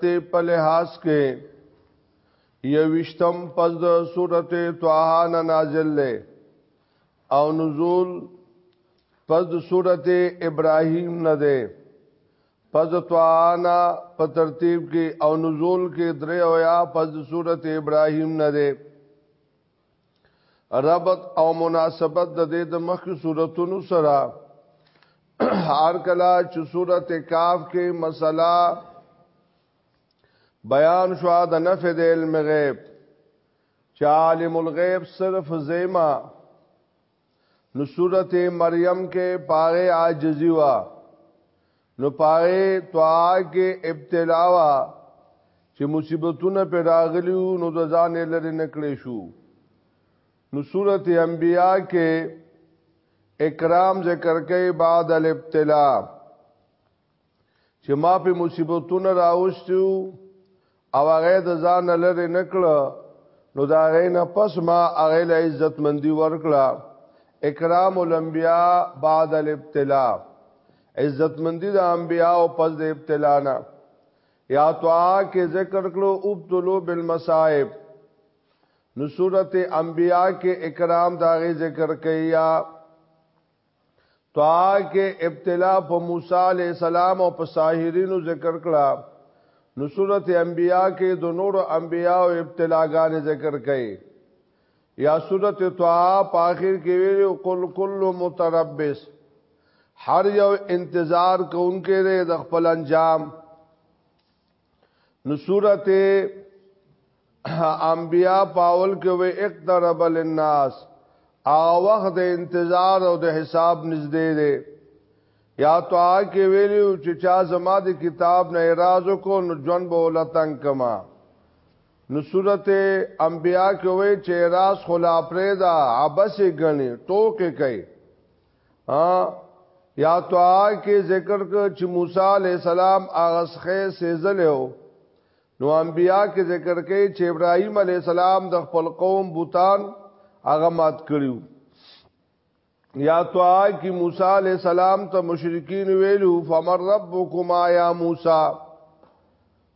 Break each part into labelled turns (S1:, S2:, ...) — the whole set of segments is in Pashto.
S1: ته په لحاظ کې یوشتم پس د سورته طه نه نازل لې او نزول پس د سورته ابراهیم نه ده پس د طه نه په ترتیب کې او نزول کې درې او یا پس د سورته ابراهیم نه ده ربط او مناسبت د دې د مخکې صورتونو سره هر کله چې صورت کاف کې مسله بیان شو د نفع د علم غیب چې عالم الغیب صرف زیما نو صورت مریم کې پاره عاجزی وا نو پاره توعا کې ابتلا وا چې مصیبتونه پر راغلیو نو د ځان لري نکړې شو نو صورت انبیاء کې اکرام ذکر کوي بعد الابتلا چې ما په مصیبتونو راوستو او هغه د ځان لری نکړه نو دا هغه نه پس ما هغه له عزت مندي ورکړه اکرام الانبیاء بعد الابتلاء عزت مندي د انبیاء او پس د ابتلا نه یا توعا کې ذکر کړو ابتلو بالمصائب نو سورت انبیاء کې اکرام داغه ذکر کیا تا کې ابتلا په موسی علی السلام او په ساحرینو ذکر کړه نو سورت انبیاء کې د نور انبیاء او ابتلاګان ذکر کړي یا سورت طه په اخر کې ویل قل کل متربص هر یو انتظار کوونکې ده د خپل انجام نو صورت انبیاء پاول کې وې اقترب للناس هغه وخت د انتظار او د حساب نږدې دی یا تو آ کې ویلو چې چا زما د کتاب نه اعتراض کو نو جون به ولتن کما نو صورت انبیاء کې وې چې راس خلا پرېدا عبس غني ټوکې کوي ها یا تو کې ذکر ک چې موسی علی السلام هغه څخه سيزلو نو انبیا کې ذکر کې چې ابراهيم علی السلام د خپل قوم بوتان هغه مات کړیو یا تو کې موسی علی السلام ته مشرکین ویلو فمر ربکما یا موسی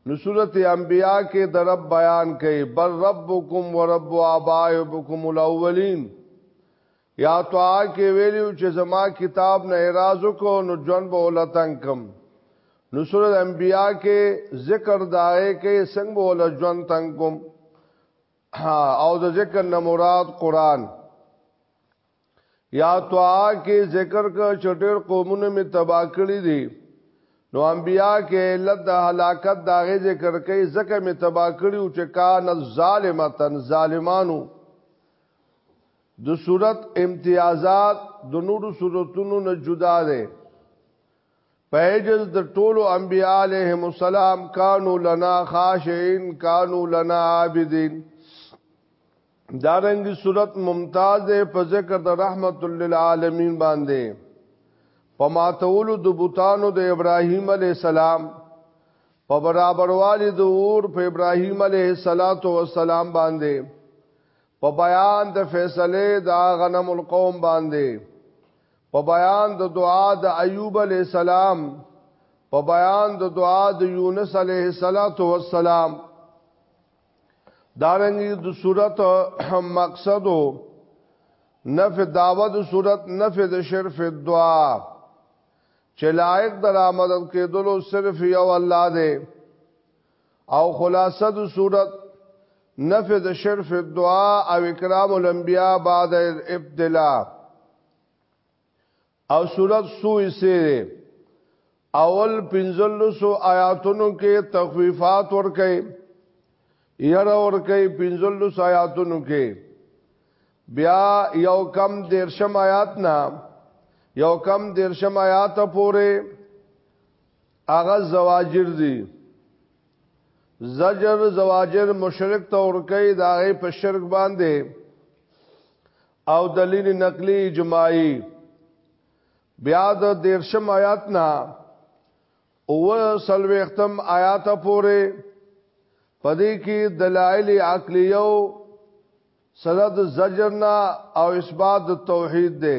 S1: نو سورت انبیاء کې د رب بیان کوي بل ربکم ورب آبائکم الاولین یا توعا کې ویلیو چې زما کتاب نه اعراض کو نو جون به ولتنګ کم نو سورۃ انبیاء کې ذکر دای کې څنګه به ول جون تنګ کوم او د ذکر نه مراد قران یا توعا کې ذکر کا چټیر قومونه می تبا کړی دي نو انبیاء کې علت د هلاکت داغه ذکر کوي زکه می تبا کړیو چې کان ظالمتن ظالمانو د صورت امتیازات د نورو صورتونو نه جدا ده پیجز د ټولو انبیاء علیهم السلام کانو لنا خاشعين کانو لنا عابدين دارنګي صورت ممتاز ده په ذکر د رحمت للعالمین باندې په ماتولو د بوتانو د ابراهیم علی السلام په برابروالی د اور په ابراهیم علیه السلام باندې په بیان د فیصله د غنم القوم باندې په بیان د دعا د ایوب علی السلام په بیان د دعا د یونس علیه السلام دارنګي د صورت مقصد نف دعوه د صورت نف د شرف دعا چې لایق د آمدد کېدلو صرف یو الله دی او خلاصه د صورت نفذ شرف الدعاء او اکرام الانبیاء بعد الابتلاء او صورت سوی سیره اول پنزلسو آیاتونو کې تخویفات ورکې یره ورکې پنزلس آیاتونو کې بیا یو کم دیرشم آیات نا یو کم دیرشم آیات پورې اغه زواجر دي زجر زواجر مشرک تور کوي دا غي په شرک باندې او دلیل نقلی اجماعي بیا د دیرشم آیات نه او سلوختم آیات پورې پدې کې دلایل عقلیو سند زجرنا او اثبات توحید دی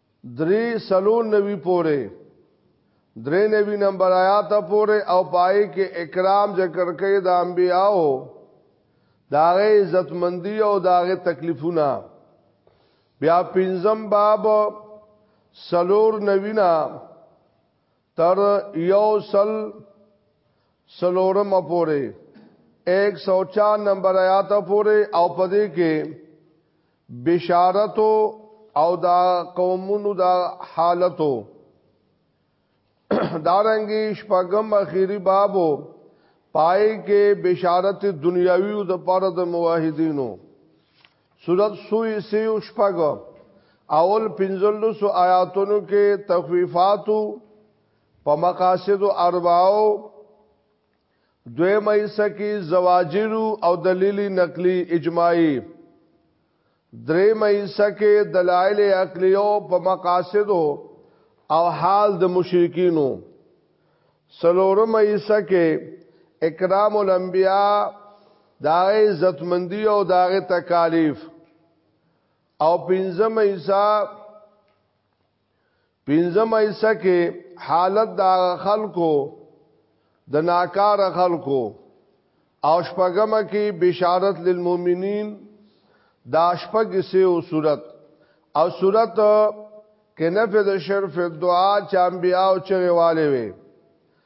S1: درې سلو نوی پورې درې نوی نمبر آیات پورې او پای کې اکرام ذکر کوي د انبیاو داغه عزت مندي او داغه تکلیفونه بیا پنځم باب سلور نوینا تر یو سل سلورم پورې 104 نمبر آیات پورې او پدې کې بشارتو او دا قومونو دا حالتو دارنګي شپږم اخیری بابو پای کې بشارت دنیاوی او د پاره د موحدینو سورۃ سوی سیو شپږ اول پنځلس آیاتونو کې تخفیفاتو په مقاصد ارباو دوی مېسه کې زواجر او دلیل نقلی اجماعي درې مېسه کې دلایل عقلیو په مقاصدو او حال د مشرکینو سلور مېسه کې اکرام الانبیاء داغه عزتمندی او داغه تکالیف او پنځم حصہ پنځم ایسه کې حالت دا خلکو د ناکار خلکو او شپږم کې بشارت للمؤمنین دا شپږ سه او صورت او صورت کې نفذ شرف دعا چامبیا او چغواله وي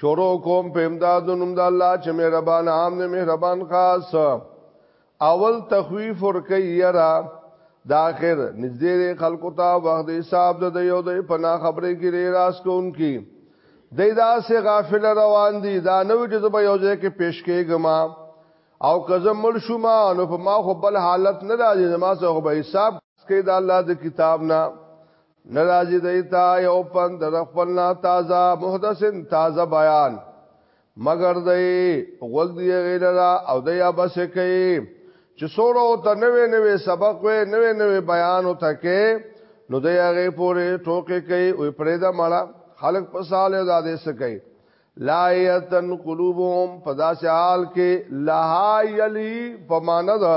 S1: شروع کوم په امداد نوم د الله چې مهربان عام نه مهربان خاص اول تخویف ور کوي یرا د اخر نږدې خلکو ته وخت حساب د یو د پنا خبرې کې لري راس کوونکی د دا سه غافل روان دي دا نو چې زما یو ځای کې پیش کېږم او کزه مل شوم نو په ما خو بل حالت نه راځي زما سره به حساب کې د الله د کتاب نه نرازی دیتا یو پند د خپل نا تازه محدثن تازه بیان مگر دی غوږ دی غیلرا او دی ابس کوي چې سوره او ته نوې نوې سبق وې نوې نوې بیان او تکې نو دی هغه پورې ټوکې کوي او پرې دا مړه خلق په ساله زاده سکي لایتن قلوبهم پداسه حال کې لها یلی پمانه ده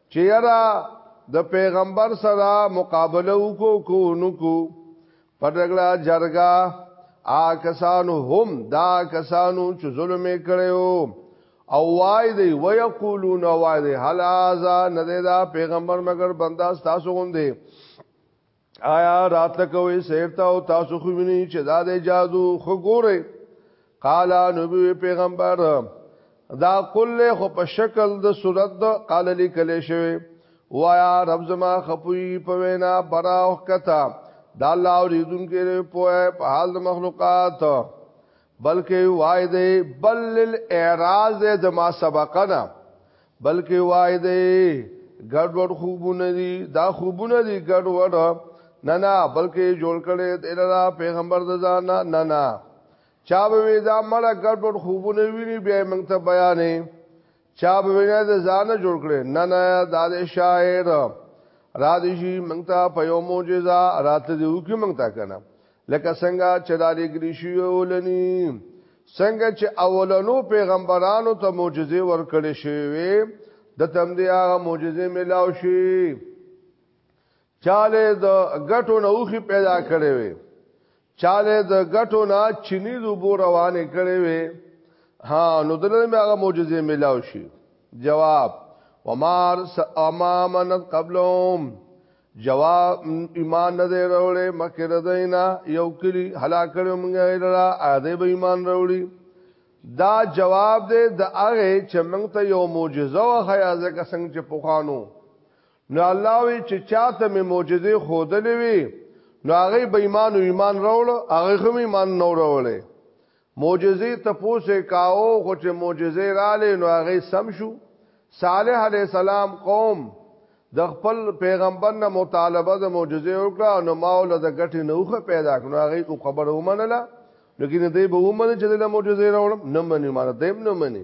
S1: چې یرا د پیغمبر سره مقابله وکړو کو نکو پرګړه جرګه آ کسانو هم دا کسانو چې ظلم کړو او وای دی ويقولون وای دی هل ازا نه دا پیغمبر مگر بندا تاسو غوندي آیا راتل کوي سیرتا او تاسو خو ویني چې دا د جادو خو ګوره قال نبی پیغمبر دا کل خو په شکل د صورت د قال لیکل شوی وایا رب زما خپوی په وینا براو کتا دا الله اوریدونکو په په حال د مخلوقات بلکې وای دی بل الاعراض د ما سبقنا بلکې وای دی ګډ وډ خوبونه دي دا خوبونه دي ګډ وډ نه نه بلکې جوړ کړي دلرا پیغمبر د ځان نه نه چا به دا مړ ګډ وډ خوبونه ویني بیا موږ ته بیانې چا به وینا د ځان جوړ کړي نه نه دا د شاعر را دي شي موږ ته په یو معجزه رات دي وکي موږ ته کنه لکه څنګه چې دا لګري شو ولني څنګه چې اولنو پیغمبرانو ته معجزې ورکړې شوې د تم دی هغه معجزې ملاو شي چاله د غټو نوخي پیدا کړې وي چاله د غټو نه چيني دوبو روانې کړې وي ها نو دلته هغه معجزې ملاو شي جواب ومار امامن قبلهم جواب ایمان نه دی راوړې مکه ردینا یو کلی هلاک کړو موږ ایرا اده به ایمان راوړي دا جواب دی د هغه چې موږ ته یو معجزه او خیا ځکه څنګه چې پوخانو نو الله وی چې چاته می معجزه خودلې وی نو هغه به ایمان او ایمان راوړ هغه هم ایمان نو راوړې معجزې تپوس یې کاوه خو چې معجزې رالې نو هغه سم شو صالح علیه السلام قوم د خپل پیغمبر نه مطالبه د معجزې وکړه نو ماوله د ګټې نوخه پیدا کړو هغه کو خبر ومنله لکه نه دی به ومني چې د معجزې راوړم نه مني مانه دیم نه مني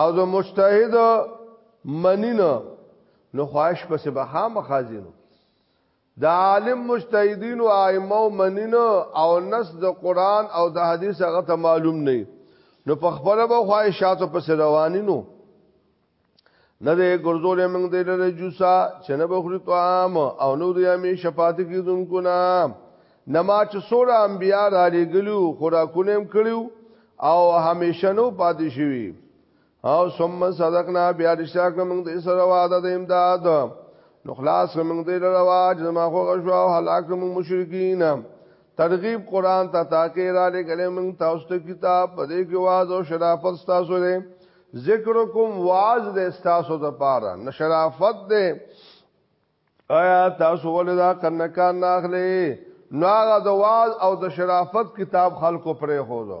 S1: او د مجتهد منینه نو خواهش پس به خامخازینو د عالم مجتهدین او ائمه منینه او نس د قران او د حدیث هغه ته معلوم نه نو په خپل به خواهشاتو پس روانینو نه دې ګرځولې موږ دې لره جوسا چې نه بخوري طعام او نو دې امي شفاعت کیدونکو نه نما چې سوره انبیا را لګلو خوراکونه هم کړیو او همیشه نو پاتې شوی او ثم صدقنا بیا رشتہ کوم دې سره وعده دې امداد نو خلاص کوم دې لره واج ما خو غشوا او هلاک موږ مشرکین ترغیب قران ته تاکي را لګلې موږ تاسو ته کتاب په دې کې واز او شرافت تاسو لري ذکرکم واز دې تاسو ته پاره نشرافت دې آیا تاسو ولې دا کنکان ناخلې نو هغه د واز او د شرافت کتاب خلکو پرې خورو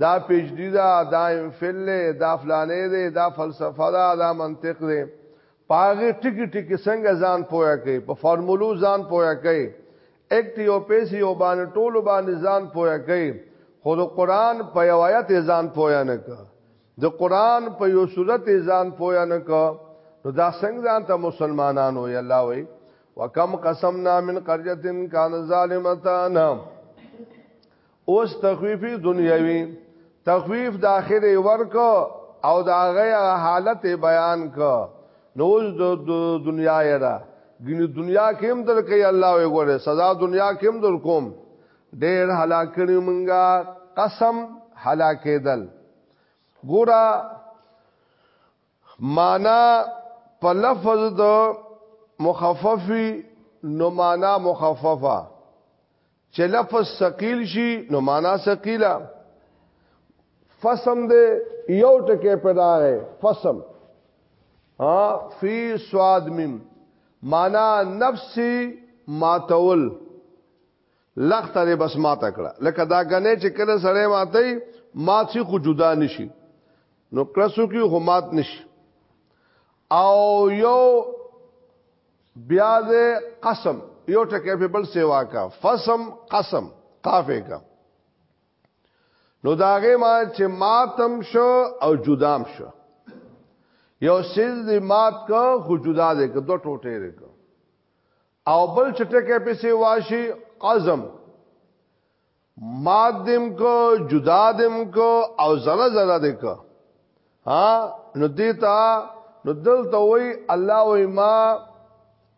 S1: دا پیجدی دا دا انفل له دا فلانې دی دا فلسفه دا دا منطق دی پاغه ټکی ټکی څنګه ځان پویا کوي په فارمولو ځان پویا کوي اکټ یو پیسې یو باندې ټول باندې ځان پویا کوي خو د قران په یو آیت ځان پویا نه کوي د قران په یو صورت ځان پویا نه کو نو دا څنګه ځان ته مسلمانانو یا الله وای وکم قسمنا من قريه كان ظالمتان اوس تخویف دنیوي تخویف د اخره ورک او د هغه حالت بیان ک نو اوس د دنیا یرا ګینه دنیا کې هم درکې الله وي ګوره سزا دنیا کې هم در کوم ډېر هلاک کړي مونږه قسم هلاکې دل ګوره معنا په لفظ د مخففي نو معنا مخففه چې لفظ ثقيل شي نو معنا ثقيله فسم دې یو ټکه پیدا غي فسم ها فی سواد مم معنا نفسي ماتول لخت دې بس ما تکړه لکه دا غنې چې کله سړې ماتي ما څخه خو جدا نشي نو کلسو کې همات نشي او یو بیا دې قسم یو ټکی په بل سیوا کا فسم قسم قافه کا نو داغه ما چې ماتم شو او جدام شو یو سیز دی مات کا خو جدا دې کا دو ټوټه دې کا او بل چټکه په سیوا شي قزم مات دیم کو جدا دیم کو او زړه زړه دې کو ها نو دې تا نو دلته وای الله وای ما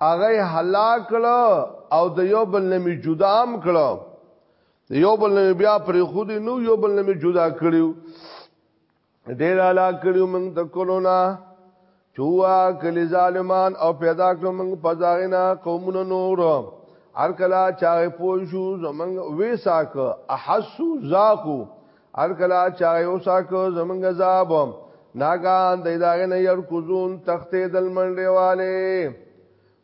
S1: هغه هلاک کړه او د یو بل نمی جدا هم کړه یو بل نمی بیا پر خودي نو یو بل نمی جدا کړیو ډیر علا کړیو موږ د کولونا چوا کلی ظالمان او پیدا کړو موږ پزاغینا قومونو نور ار کلا چاغه پوي شو زمنګ وې ساک احسو زاقو ار کلا چاغه او ساک زمنګ عذاب ناګان د ادارې نه ير کوزون تختې دل منډيواله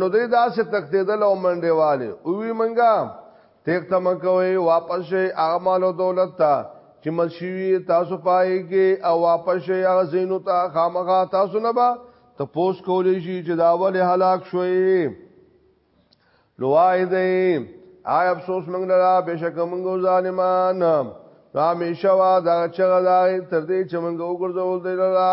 S1: نو دې داسې تختیدل او منډه والے او وی منګه تخته مکوي واپس شي اعمال او دولت ته چې مشوي تاسو پای کې او واپس شي هغه زینو ته خامخا تاسو نه با ته پوس کولې شي چې دا ول هلاک شوي لوای دې آی افسوس موږ لرا بشک موږ ظالمان رامیشوا دا چغه دا تر دې چې موږ وګرځول دی لرا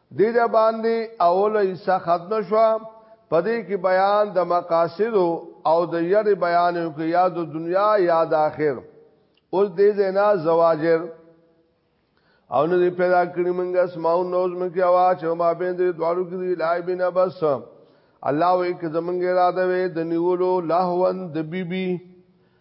S1: دې د باندې اوله حصہ ختم شو پدې کې بیان د مقاصد او د ير بیان یو کې یاد دنیا یاد اخر اوس دې زینا زواجر او نه پیدا کړی موږ اسماو نوز موږ کې اواز او ما بین دې دوالو کې دی لای بنا بس الله وې کې زمونږ اراده وې د نیولو لاهون د بیبي بی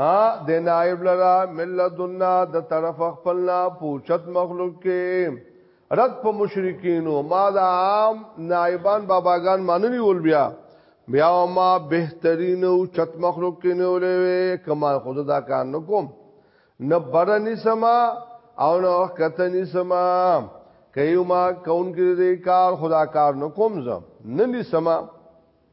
S1: ها د نائب لرا ملذنا د طرف خپلنا پوچت مخلوق کې رد په مشرکینو ما د عام نائبان باباګان ماننی ول بیا بیا ما بهترین او چت مخلوق کې نه ولې کما خود دا کار نکوم نه برنی سما او نه کتنی سما کایو ما کون کې دې کار خدا کار نکوم زم نه ني سما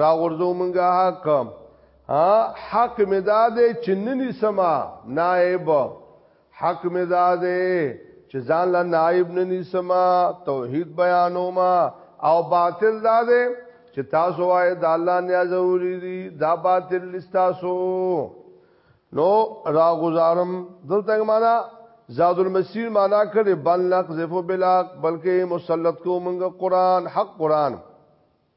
S1: را غرزو منګه حق حق می داده چې ننی سما نائب حق می داده چې ځان له نائب ننی سما توحید بیانو ما او باطل داده چې تاسو وای د الله نه ضروری دي دا باطل لستاسو نو را گزارم دلته معنا زاد المسیر معنا کړي بل نقذف بالحق بلکې مسلط کو موږ قران حق قران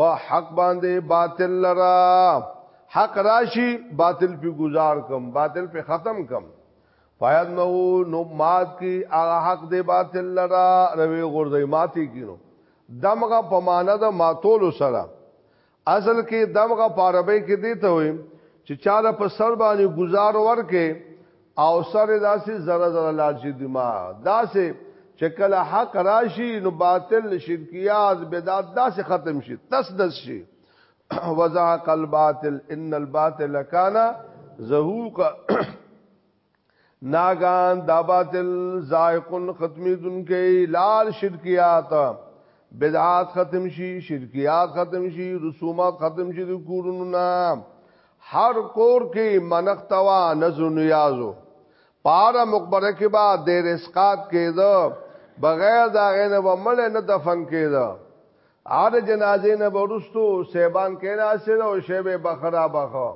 S1: په حق باندې باطل لرا حق راشي باطل په گزار کم باطل په ختم کم پایت نو نو مات کی هغه حق دی باطل لرا روي غردي ماتي کینو دمغه په معنا د ماتول سره اصل کې دمغه په عربی کې دی ته وي چې چاله په سر باندې گزار ورکه او سر داسې زره زره لار شي دما داسې چې کله حق راشي نو باطل شرکیات بدعت داسې ختم شي تس دس شي وزهق الباطل ان الباطل کان زهوق ناګان دا باطل زائق ختمی دن کې لال شرکیات بدعات ختم شي شرکیات ختم شي رسومات ختم شي د کورونو نام هر کور کې منختوا نزو نیازو پار مقبره کې با د رسقات کېده بغیر دا غنه و مل نه دفن کېده ار جنازې نه ورستو سیبان کې نه اسره او شیبه بخرا بخو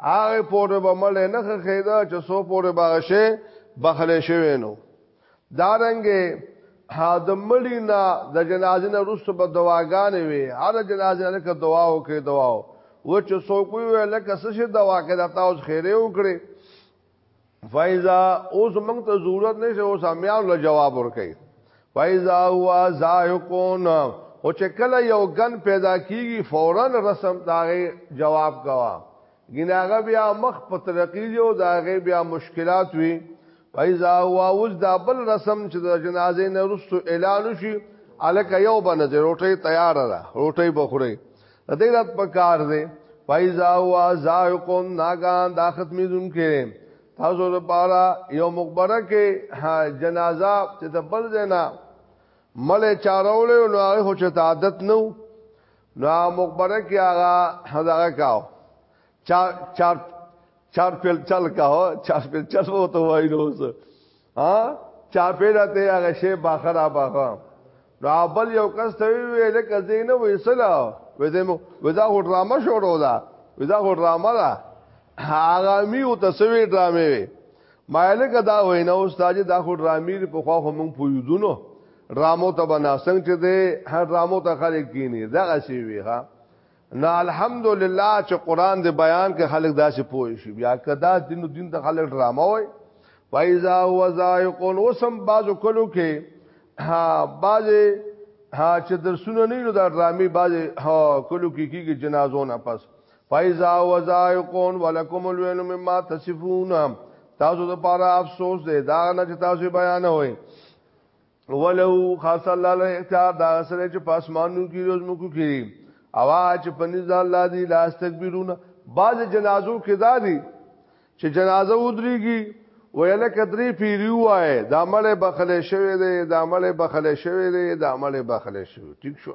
S1: هغه پورې به مل نه خېده چې سو پورې باغشه بخله شوی نو دارنګه ها د مړی نه د جنازې نه روسته به دواګانې وي هر جنازې نه که دعا وکړي دعا و چې څوک وي لکه څه شي دوا کې دا تاسو خیره وکړي فایزا اوس موږ ته ضرورت نشته اوس امیاو له جواب ورکړي فایزا هوا زایقون او چې کله یو غن پیدا کیږي فورا رسم داغه جواب کوا ګنې هغه بیا مخ په ترقی دی او د هغې بیا مشکلات وي فایزا هو اوس دا بل رسم چې د جنازې نه وروسته اعلان شي الکه یو باندې روټۍ تیار ده روټۍ بخوري د دې رات په کار دی فایزا هو زایقون ناګان دا ختمې دن کې تاسو لپاره یو مقبره کې جنازه چې د بل زینا ملې چارولې نو هغه چې عادت نو نو مقبره کې هغه هغه کاو چار چار چار پیل چل کاو چار پیل چل وو ته وای نو څه ها چار پیل ته هغه شی باخره باخره نو بل یو کس ته ویل کزې نه وېسلا وځم وځه هو ډرامه شروع ده وځه هو ډرامه ده هغه می او تسوی ډرامه وي مایلګه دا وینا استاد دا خو ډرامیر په خوا خو مونږ پویدونو ډرامو ته بناسنګ چې دی هر ډرامو ته خلک کینی دا غسی وی ها نه الحمدلله چې قران دې بیان کې خلک داسې پوه شي بیا کدا دین دین ته خلک ډرامه وای فایزا هو زایقون وسم بازو کلو کې ها بازه ها چې درسونه نه نو دا ډرامي بازه ها کلو کې کېږي جنازو نه پس فایزا وزایقون ولکم الویل مما تصفون تاسو د پاره افسوس دی دا نه چې تاسو بیان وای ولو خاص الله له اختیار دا سره چې پاسمانو کې روز مکو کې اواز پنځ الله دی لا استكبرون بعض جنازو کې دا دي چې جنازه ودرېږي ویل کدرې پیری وای دا مړ بخله شوی دی دا مړ بخله شوی دی دا مړ بخله شوی ټیک شو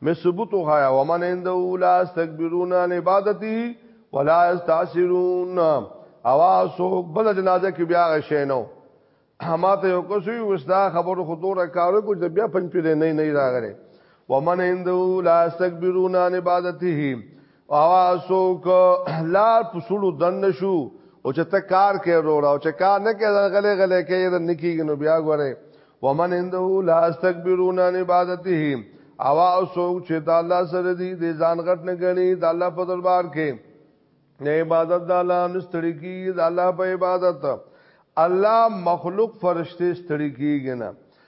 S1: می ثبوت وخایا ومن عنده لا استكبرون عن عبادته ولا استعسرون اوا سوق بل جنازه کې بیا غشینو ما ته یو کوسي وستا خبرو خطوره کارو کو بیا پنځ پیرې نه نه راغره ومن عنده لا استكبرون عن عبادته او سوک لار پسړو دن شو او چې ته کار کې وروړه او چې کار نه کې غلې غلې کې یې نه کېږي نو بیا غره ومن عنده لا استكبرون عن عبادته او او سوک چې د الله سره دی د ځان غټ نه غني د الله په دربار کې نه عبادت د الله نستړي کی د الله په عبادت الله مخلوق فرشته ستړي کیږي نه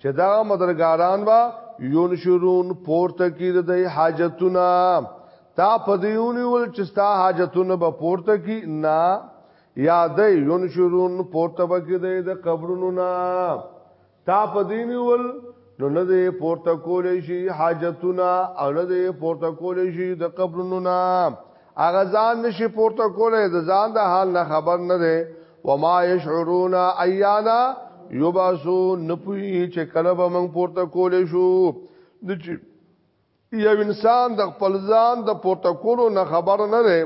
S1: چې دا مدرګاران وا ينشرون پورته کی د حاجتونه تا پدیونی ول چې ستا حاجتونه به پورته کی نه یاد ينشرون پورته بکی د قبرونو نه تا پدینی ول نو نه دې پورته کولې شي حاجتونه او نه دې پورته کولې شي د قبرونو نه هغه ځان نشي پورته کولای د ځان د حال نه خبر نه دی وما يشعرون ايانا يبعثو نپوي چې کله به موږ پورته کولې شو د یو انسان د خپل ځان د پورته کولو نه خبر نه دی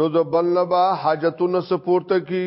S1: نو د بل نه به حاجتونه سپورته کی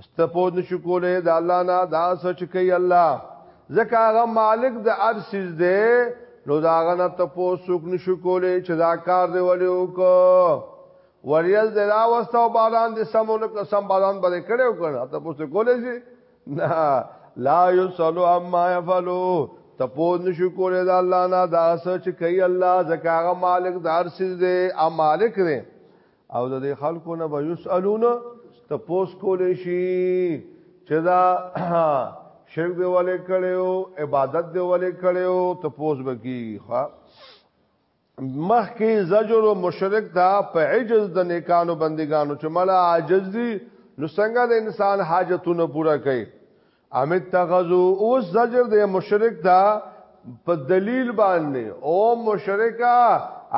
S1: استپود نشو کوله د الله نه دا سچ کوي الله ځکه هغه مالک د ارسیز دی نو دا غنه ته پو سوک نشو کوله چې دا کار دی ولې وکړه وریل د را واستو باران د سمونه قسم باران باندې کړو کنه ته پوسټ کولې شي نه لا یسلو اما یفلو ته پو نشو کوله د الله نه دا سچ کوي الله ځکه هغه مالک د ارسیز دی ا مالک دی او د دې خلکو نه به یسالون ته پوس کولې شي چې دا شرک دی ولې کړو عبادت دی ولې کړو ته پوس بکی ها مخ کې زجر او مشرک دا په عجز د نیکانو بندګانو چې مړه عاجز دي نو څنګه د انسان حاجتونه پورا کوي ام اتخذو اوس زجر د مشرک دا په دلیل باندې او مشرکا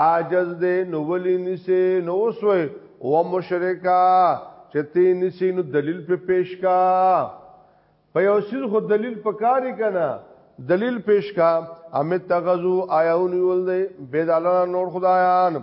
S1: عاجز دې نو ولی نسی نو سوې او مشرکا چتی نسی نو دلیل په پیش کا په یو سیز خو دلیل پکاري کنه دلیل پیش کا ام اتخذو آیاون ول دې بيد الله نور خدایان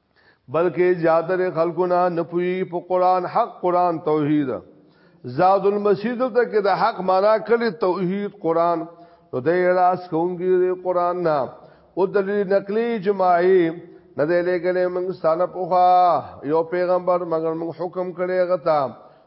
S1: بلکې زیاتره خلکونه نه پوي په قران حق قران توحید زاد المسید ته کې د حق معنا کړي توحید قران نو د راس کوونګي د قران نه او دلیل نقلی جماعي نه دی لګلې موږ ستانه پوها یو پیغمبر مګر موږ حکم کړي غتا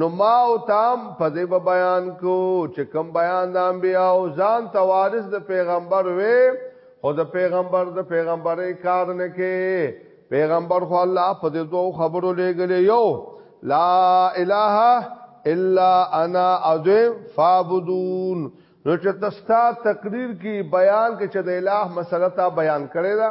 S1: نو ما او تام په دې به بیان کو چې کوم بیان د انبیا او ځان توارث د پیغمبر وې خو د پیغمبر د پیغمبرې کار نه کې پیغمبر خو الله په دې دوه خبرو لګلې یو لا اله الا انا اذن فعبدون نو چې تستا تقریر کې بیان کې چې د الٰه مسله تا بیان کړی دا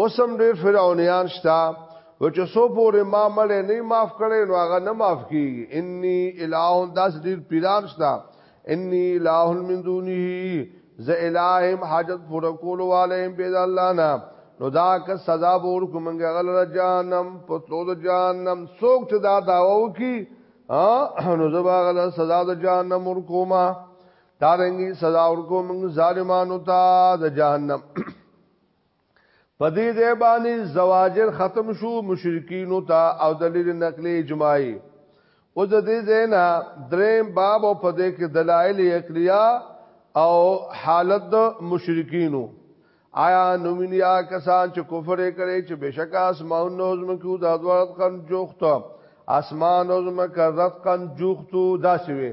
S1: اوسم ډیر فرعونیان شتا و چې سو پورې ما مړ نه معاف کړي نو هغه نه معاف کیږي انی الہ داس ډیر پیران شتا انی الہ من دونه ز الہم حاجت پر کول والهم بيد الله نه نو دا که سزا بور کومنګ غل جانم پتلو د جانم سوک ته دا داو کی نو زبا غل سزا د جانم ور کوما دارنګي سزا ور کومنګ ظالمانو ته د جهنم پدې ځای باندې زواجر ختم شو مشرکین او تا او دلیل نقلی اجماعي او د دې زینا دریم باب او پدې کې دلایل عقلیا او حالت مشرکینو آیا نومینیا کسان چې کفر کړي چې بشک اسمان نوزم کو د ادوارت کن جوخته اسمان نوزم کرت کن جوختو دا شوی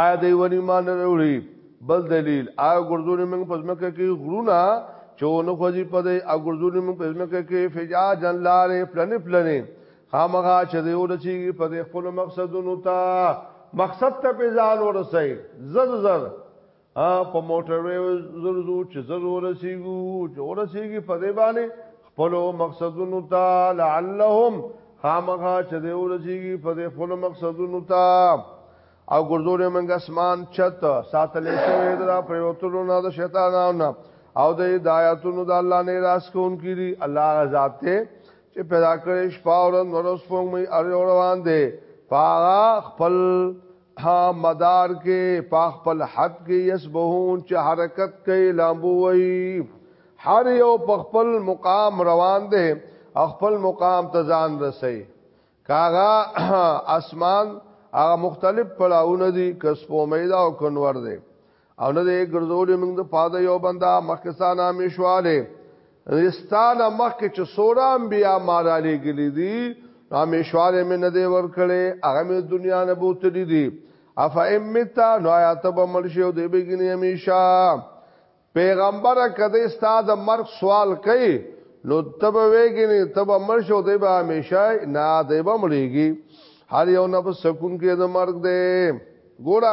S1: آیا دی ونی مان وروړي بل دلیل آ ګرځونی موږ په ځمکه کې غرونه چونه خوځي په دې آ ګرځونی موږ په ځمکه کې فجا جن لارې پلن پلن خامغه چې دی ورچی په دې خپل مقصدونو ته مقصد ته په ځان ورسي زر زر ا په موټر وې زر زو چې زر ورسیږو چې ورسیږي په دې باندې خپل مقصدونو ته لعلهم خامخا چې دې ورسیږي په دې خپل مقصدونو ته او ګردورې منګ اسمان چت ساتلې شوی درا پریوتلو نه د شیطانانو او د ہدایتونو د الله نه راس کون کړي الله غزاد ته چې پیدا کړې شپه او ورځ نور سپوږمۍ اره روان دي پاغا خپل ها مدار کې پاخپل حد کې یسبهون چې حرکت کوي لامبو وي هر یو پخپل مقام روان دي خپل مقام ته ځان رسي کاغه اسمان هغه مختلف پړاوونه دي کسبو میدا او کنور دي او نه دې ګرځولې موږ د پاده یو بندا مخکسان همیشواله رستان مخک چې سورا انبیا مارا لګلې دي همیشواله مې نه دې ور کړې هغه مې دنیا نه بوتلې دي اف امتا نو آیات به مرشي او دې بګنی همیشه پیغمبر کده استاد مرګ سوال کوي نو تب ویګنی تب مرشو دی به همیشه نه دی به مړیږي هر یو نفس سکون کې د مرګ دی ګوره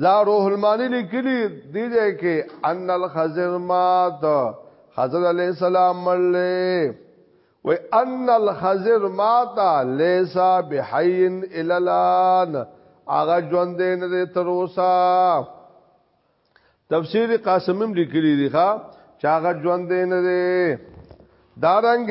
S1: ذا روح المانی لیکلی دی دی کې ان الخضر مات حضرت علیہ السلام مړلې و ان الخضر مات ليس بحي الا الان هغه ژوند نه دی تر اوسه تفسیر قاسمم لیکلی دی ښا چاغه ژوند نه دی دارنګ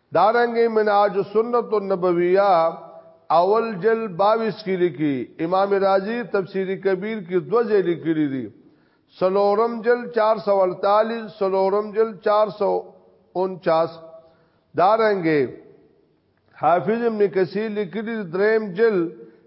S1: دارنګ مناج سنت النبویہ اول جل 22 کې لیکي امام رازی تفسیری کبیر کې دو ځای لیکلي دي سلورم جل 448 سلورم جل 449 دارنګ حافظ ابن کثیر لیکلي دریم جل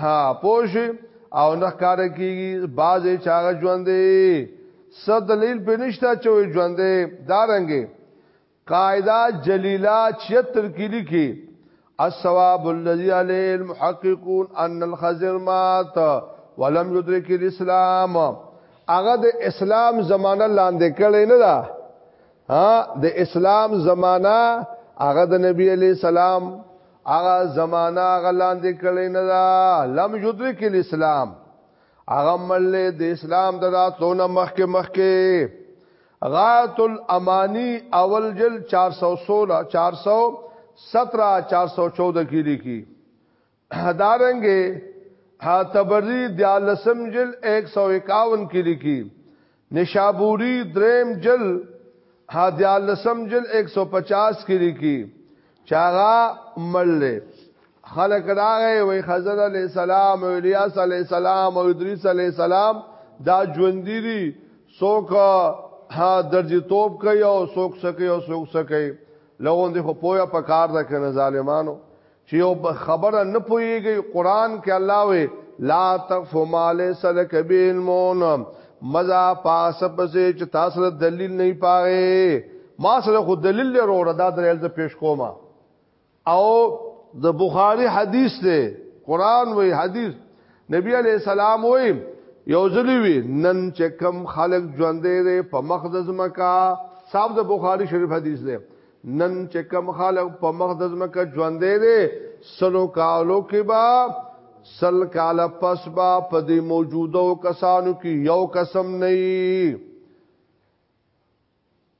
S1: ها پوش او نه کار کیږي بازه چاغه ژوندې صد دلیل په نشتا چوي ژوندې دارنګي قاعده جلیلا 76 کې لیکي الثواب الذي عليه المحققون ان الخزر مات ولم يدرك الاسلام هغه د اسلام زمانہ لاندې کړي نه ده ها د اسلام زمانہ هغه د نبی علی سلام هغه زمانہ هغه لاندې کړی نه دا لم یدرک الاسلام هغه مل د اسلام د راتلو نه مخکې مخکې غایت الامانی اول جل 416 417 414 کې لیکي دارنګه تبری دیالسم جل 151 کې لیکي نشابوری دریم جل حدیال لسم جل 150 کې لیکي چاغا مل خلق راغې وې خضر علی السلام او الیاس علی السلام او ادریس علی السلام دا ژوند دي څوک ها درجه توپ کوي او څوک سکي او څوک سکي لوون دي خو پویا په کار ده کنه ظالمانو چې یو خبره نه پويږي قران کې الله وي لا تقف ما ليس لك به علم مزا پاس پسې چې تاسو له دلیل نه پاره ما سره خو دلیل لرو را دا درېل ته پیش کوما او د بخاری حدیث دی قران وی حدیث نبی علی السلام وی یو ځلی وی نن چې کم خلق ژوندې په مقدس مکه صاحب د بخاری شریف حدیث دی نن چې کم خلق په مخ د زمکه ژوندې دي سلو کالو کې با سل کال پس با په دې موجودو کسانو کې یو قسم نه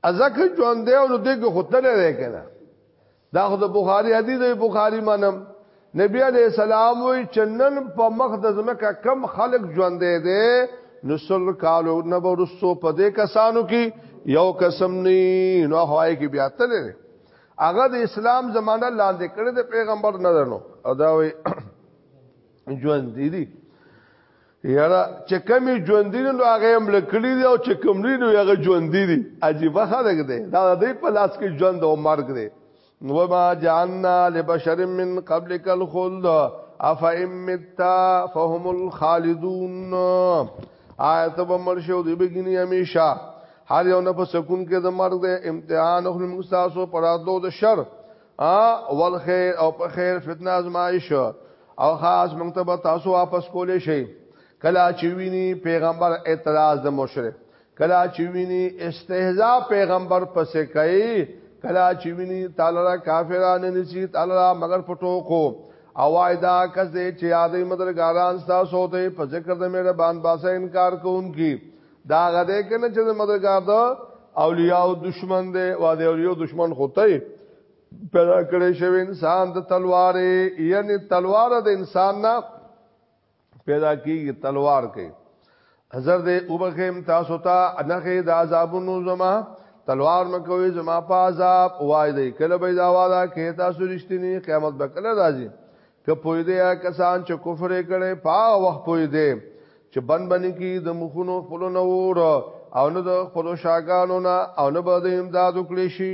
S1: ازکه ژوندې او دغه هوتل لري کنه دا خو د بخاری حدیث دی بخاری منم نبی علیہ السلام وی چنن په مخ د زمکه کم خلق ژوندې دي نو سل کالو نبو رسو په دې کسانو کې یو قسم ني نو هواي کې بیا تل نه هغه د اسلام زمانہ لاندې کړي د پیغمبر نه درنو او دا وی ژوند دي دي یاره چې کمی ژوند دي نو هغه هم لکړي دي او چې کمري نو هغه ژوند دي عجیب خلک دي دا د دې په لاس کې ژوند او مرګ دي وما جعلنا لبشر من قبلك الخلد افئم متا فهم الخالدون آیت به مرشو دی بګینی همیشه هر یو نه په سکون کې د مرګ د امتحان خپل مستاسو پراتلو د شر ا ول خیر او په خیر فتنه ازمایش او خاص موږ ته تاسو واپس کولې شي کله چې ویني پیغمبر اعتراض د مشرک کلا چې ویني استهزاء پیغمبر پسې کوي کلا چې ویني تعالی را کافرانه نسی تعالی را مگر پټو کو اوای دا کس دې چې یادې مدرګاران تاسو ته په ذکر د مېره باندې باسه انکار کوونکی دا غده کنه چې مدرګار دا اولیاء او دشمن دې وا دې اولیاء دشمن خوته پیدا کړی شوی انسان د تلوارې یعنی تلوار د انسان نه پیدا کیږي تلوار کوي حضر دې وبخیم تاسو ته انخه د عذابونو زما تلوار مکوې زما په عذاب وای دې کله به دا واده کې تاسو رښتینی قیامت به کله راځي که پوی دې کسان چې کفر کړي پا وخت پوی دې چې بن بن کی د مخونو خپل نو ور او نه د خپل شاګانو نه او نه به د امداد وکړي شي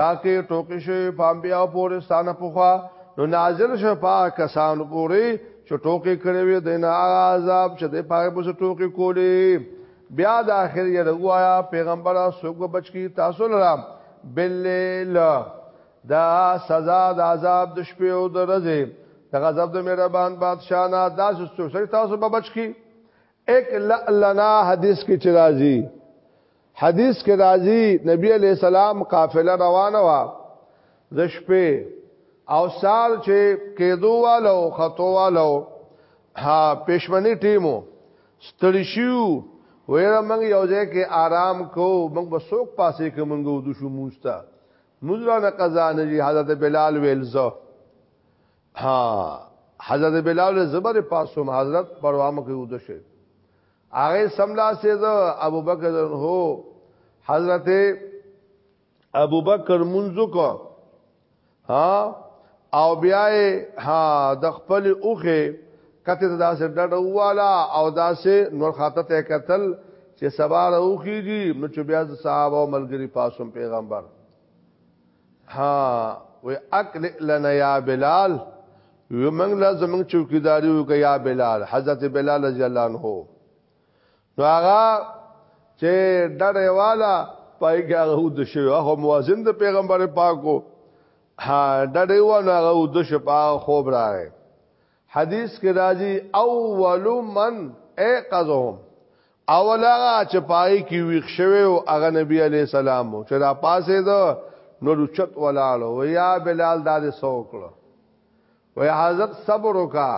S1: تاکي ټوکی شوی پامبیا پورې ستانه پوخا نو نازل شو پا کسانو پورې چې ټوکی کړی وي د نه عذاب چې د پاره په ټوکی کولی بیا د اخر یې لګوایا پیغمبر سوګ بچ کی تاسو لرا باللیل دا سزا د عذاب د شپې او د ورځې د غضب د مهربان بادشاہ نه داسې څوک تاسو به بچ کی اک لنا حدیث کې چې راځي حدیث کې راځي نبی علی السلام قافله روانه وا د شپې او سال چې کېدو والو خطو والو ها پښمنی ټیمو ستړي شو ویره موږ یو ځای کې آرام کو موږ به څوک پاسې کې موږ ودو شو موستا موږ را نه قضا نه جی حضرت بلال ویلزو ها حضرت بلال زبر پاسوم حضرت پروامو کې ود شي هغه سملا سید ابو بکر هو حضرت ابو بکر منځو کو ها او بیا ها د خپل اوخه کته داسې ډډ والا او داسې نور خاطه ته قتل چې سبا راوخیږي نو چې بیا صحابه او ملګری پاسوم پیغمبر ها و اکل لنا یا بلال یو موږ لا زمنګ چوکیداری وک یا بلال حضرت بلال رضی الله عنه نو هغه چې ډړې والا پای کې هغه د شو هغه موازن د پیغمبر پاکو ها ډړې والا هغه د شو په خوب راغی حدیث کې راځي اول من ايقظهم اول هغه چې پای کې ویښ شوی او هغه نبی عليه السلام چې را پاسې ده نو لوچت ولاړو ويا بلال داد سوکړو ويا حضرت صبر وکا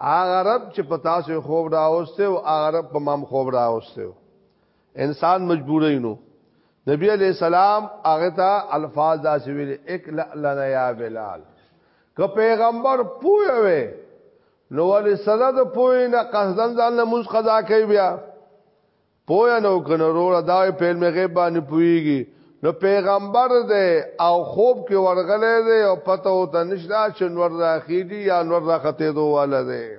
S1: هغه رب چې پتا سه خوب راوسته او هغه رب په مام خوب راوسته انسان مجبور نو نبی علیہ السلام هغه ته الفاظ داسې ویل اک لنا یا بلال که پیغمبر پوه وي نو ول سره د پوه نه قصدن ځان له موږ قضا کوي بیا پوه نو کنه روړه دا په علم غیب باندې پويږي نو پیغمبر دی او خوب کې ورغلې دی او پته وته نشدا چې نور راخیږي یا نور راخته دوه ولده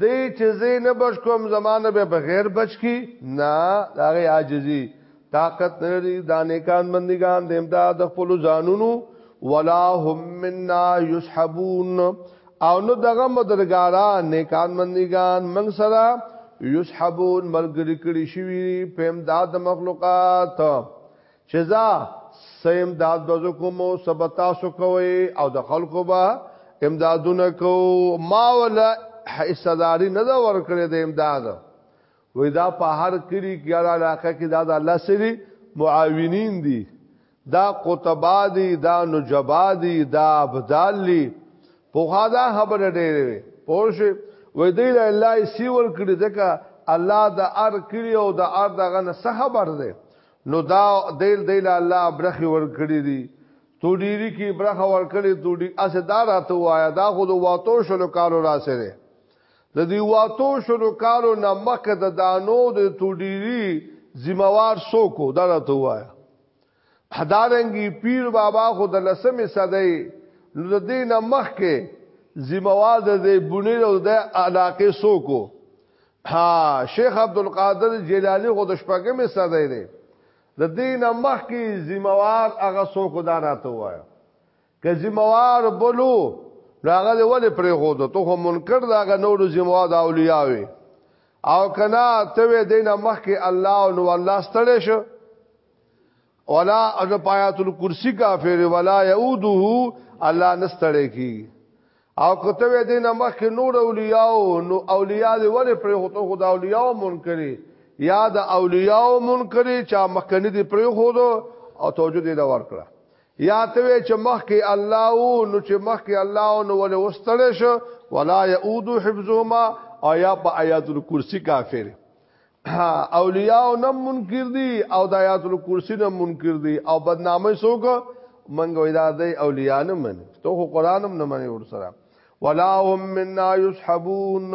S1: دی چې زه نه بچ کوم زمانه به بغیر بچ کی نه هغه عاجزي طاقت لري دا نیکان بندگان د امداد د خپل ځانونو ولا هم منا یسحبون او نو دغه مدرګاران نیکان بندگان من سره یسحبون ملګری کړي شوی په امداد مخلوقات چې زه سیم دا دزو کوم او سبتا سو کوي او د خلکو به امدادونه کو ما ولا حصداري نه دا ورکړي د امداد وې دا په هر کلی کې اړه علاقه کې دا د الله سری معاونین دي دا قطبا دي دا نجبا دي دا ابدال دي په خدا خبره ډېرې وي پوه شي وې دې له الله سی ورکړي ځکه الله د ار کړی او د ار دغه نه خبر دی نو دا دیل دیل الله برخي ورکړي دي تو ډيري کی برخه ورکړي تو ډي اسه دا راته وایا دا خو د واتو شلو کالو را سره د دې واتو شلو کالو نه مخکې د دانو د تو ډيري ذمہوار سوکو دا راته وایا حدارنګي پیر بابا خو د لسمه صدې نو د دې نه مخکې ذمہوار د دې بنیر او د علاقې سوکو ها شیخ عبد القادر جیلانی خو د شپږمې صدې دی د دین مخ کې ذمہوار هغه څوک دا نه ته وایي که ذمہوار بولو راغه دی ولې پرې خو ته تو خو منکر دا غ نور ذمہوار د اولیاء وي او کنا ته دین مخ کې الله او نو الله ستړي شو ولا ان پایات الکرسی کافر ولا یعوده الله نستړي کی او کته وې دې نه مخ نور اولیاء نو اولیاء دې ولې پر هوته خدا اولیاء منکرې یا د اولیاء منکرې چا مخکنی دې پر هوته او توجه دې دا ورکړه یا ته وې چې مخ کې الله نو چې مخ کې الله نو ولې وستړ شو ولا يعود حفظهما او یا په آیات الکرسی کافر اولیاء نه منکر دي او د آیات الکرسی نه منکر دي او بدنامي څوک منګ ودا دی اولیاء نه مني تو خو قران هم نه مني ور سره ولا هم منا يسحبون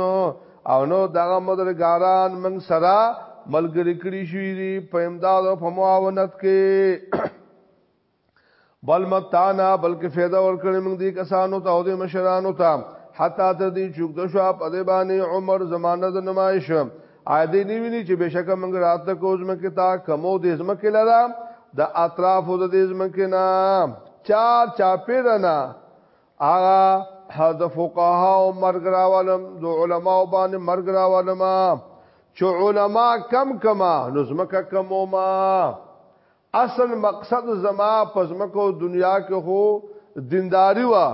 S1: او نو دغه مدرګاران منګ سره ملګری کړی شوی دی په امداد او په معاونت کې بل متانا بلکې فایده ورکړې موږ دي کسانو ته او د مشرانو ته حتی تر دې چوک د شو په دې باندې عمر زمانه د نمایش عادي نه ویني چې بشکه موږ راته کوز مکه تا کمو دې زمکه لرا د اطراف د دې زمکه نه چار چا پیرنا آغا د فقها او مرګ راولم د علما باندې مرګ راولم چې علما کم کما نظمکه کمو ما اصل مقصد زما پزمکو دنیا کې هو دینداری وا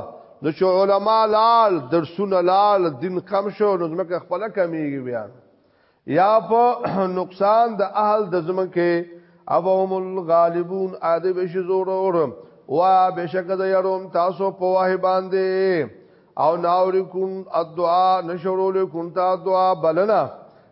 S1: نو چې علما لال درسونه لال دین کم شو نو زمکه خپل کمیږي بیا یا په نقصان د اهل د زمکه ابهم الغالبون اده بش زور اور وا بشک د يروم تاسو په واه باندې او ناورکم الدعاء نشرو لكم تا دعا بلنا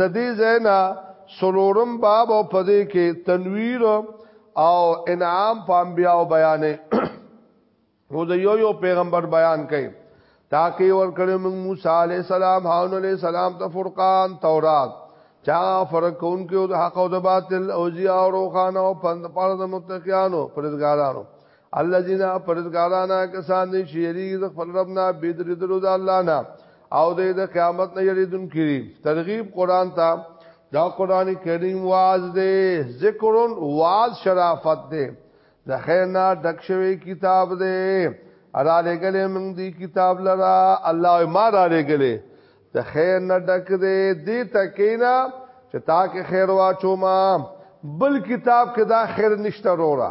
S1: د دې زینا سلورم باب او پدې کې تنویر او انعام په انبیاء بیانې هو د یو یو پیغمبر بیان کړي تاکي ور کړو موږ موسی عليه السلام هارون عليه السلام ته فرقان تورات چا فرق کون کې او حق او د باطل او ضیا او روخانه او پند پر د متقینانو پرزګارانو الذين پرزګارانا کسان دي چې یریږي د خپل رب نه بيد ردلو د الله نه او د قیامت نه یریدون کړي ترغیب قران ته دا قران کریم واعظ دی ذکر واعظ شرافت دی د خیر نه ډک شوی کتاب دی را لګلې موږ دی کتاب لرا الله ما را لګلې د خیر نه ډک دی دې تکینا چې تا کې خیر واچو ما بل کتاب کې دا خیر نشته رورا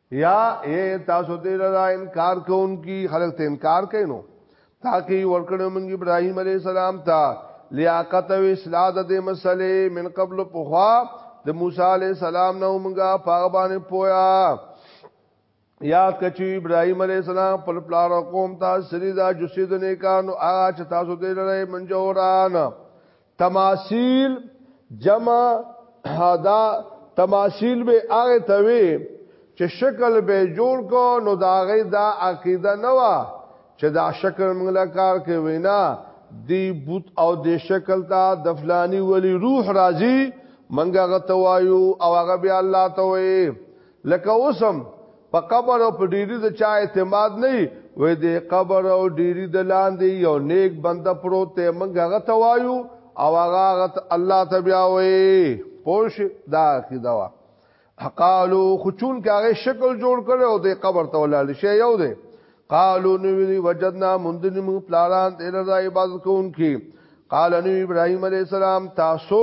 S1: یا اے تاسو دې را انکار کوونکی خلک ته انکار کینو تاکي ورکړو موږ ابراهيم عليه السلام ته لیاقت او اصلاح د دې مسلې من قبل پوها د موسی عليه السلام نو موږ پاغه باندې پویا یا کچی ابراهيم عليه السلام پر پلار قوم ته سری دا جسید نه کانو اچ تاسو دې لري منجوران تماثیل جمع دا تماثیل به هغه توی چې شکل به جوړ کو نو دا غي دا عقیده نه وا چې دا شکل موږ له کار کې وینا دی بوت او دی شکل ته د فلانی ولی روح راځي منګه غتوایو او هغه بیا الله ته وایي لکه اوسم په قبر او په ډیری د چا اعتماد نه وي د قبر او ډیری د لاندې یو نیک بنده پروت ته موږ هغه توایو او هغه الله ته بیا وي پوش دا عقیده وا قالو خچون کې هغه شکل جوړ کړو او د قبر ته ولاړ شي یو دی قالو نو وی وجدنا مندنی موږ پلاران د عبادت کوونکي قال نو ابراهيم عليه السلام تاسو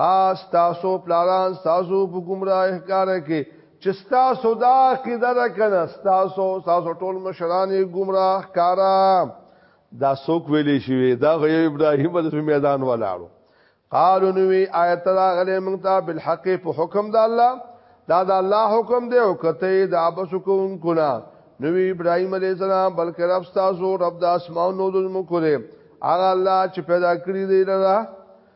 S1: خاص تاسو پلاران تاسو په گمراه کار کې چې تاسو دا عقیده ده کنه تاسو تاسو ټول مشران گمراه کارا دا څوک ویلې شوی دا غي ابراهیم د میدان ولاړو قالو نوې آیت دا غلې مونږ ته بالحق په حکم د الله دا د الله حکم دی او کته دا بس کوون کنا نوې ابراهیم علیه السلام بلکې رب تاسو رب د اسمانو د زمکو دی هغه الله چې پیدا کړی دی لره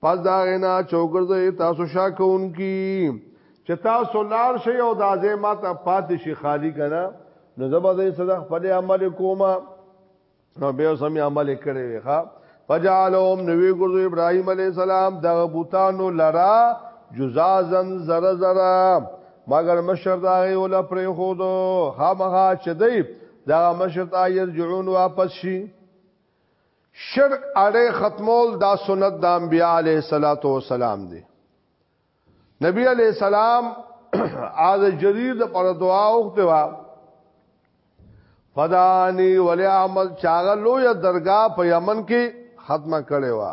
S1: پس دا غنا چوګرځي تاسو شا کوونکی چې تاسو لار شي او دا ځای ماته پاتې شي خالی کنه نو زبردې صدا خپل عمل کوما نو به سمي عمل کړي وي ښا فجعلهم نبی ګرځو ابراهيم عليه السلام د بوتانو لرا جزازن زره زره مگر مشر دا غي ولا پرې خودو خامخا چې دی دا مشر ته يرجعون واپس شي شرک اړه ختمول دا سنت د انبیاء علیه الصلاۃ والسلام دی نبی علیہ السلام از جریر د پر دعا وخته وا فدانی ولی احمد چاغه لوی درگاه په یمن کې ختمه کړي وا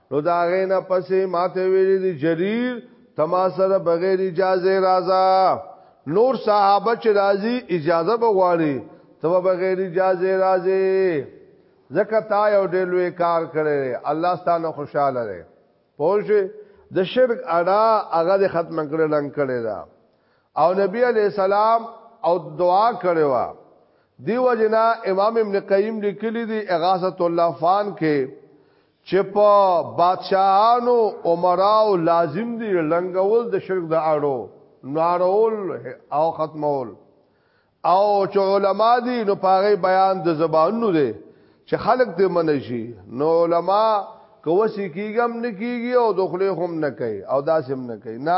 S1: نو دا غینا پسې ماته ویلې دي جریر تما سره بغیر اجازه راځه نور صحابه چې راځي اجازه بغواړي ته بغیر اجازه راځي ځکه تا یو ډېر لوی کار کړی الله ستانه خوشاله دی پوه د شرک اړه هغه د ختم کړي لنګ کړي دا او نبی علی السلام او دعا کړي وا دیو جنا امام ابن قیم لیکلی دی اغاثه الله فان کې چه په بادشاهانو امراو لازم دی لنګول د شرک د اړو نارول او ختمول او چې علما دي نو پاره بیان د زبانونو دي چې خلق دې منشي نو علما کوسی کیګم نکیږي او دخلې هم نه کوي او داسم نه کوي نه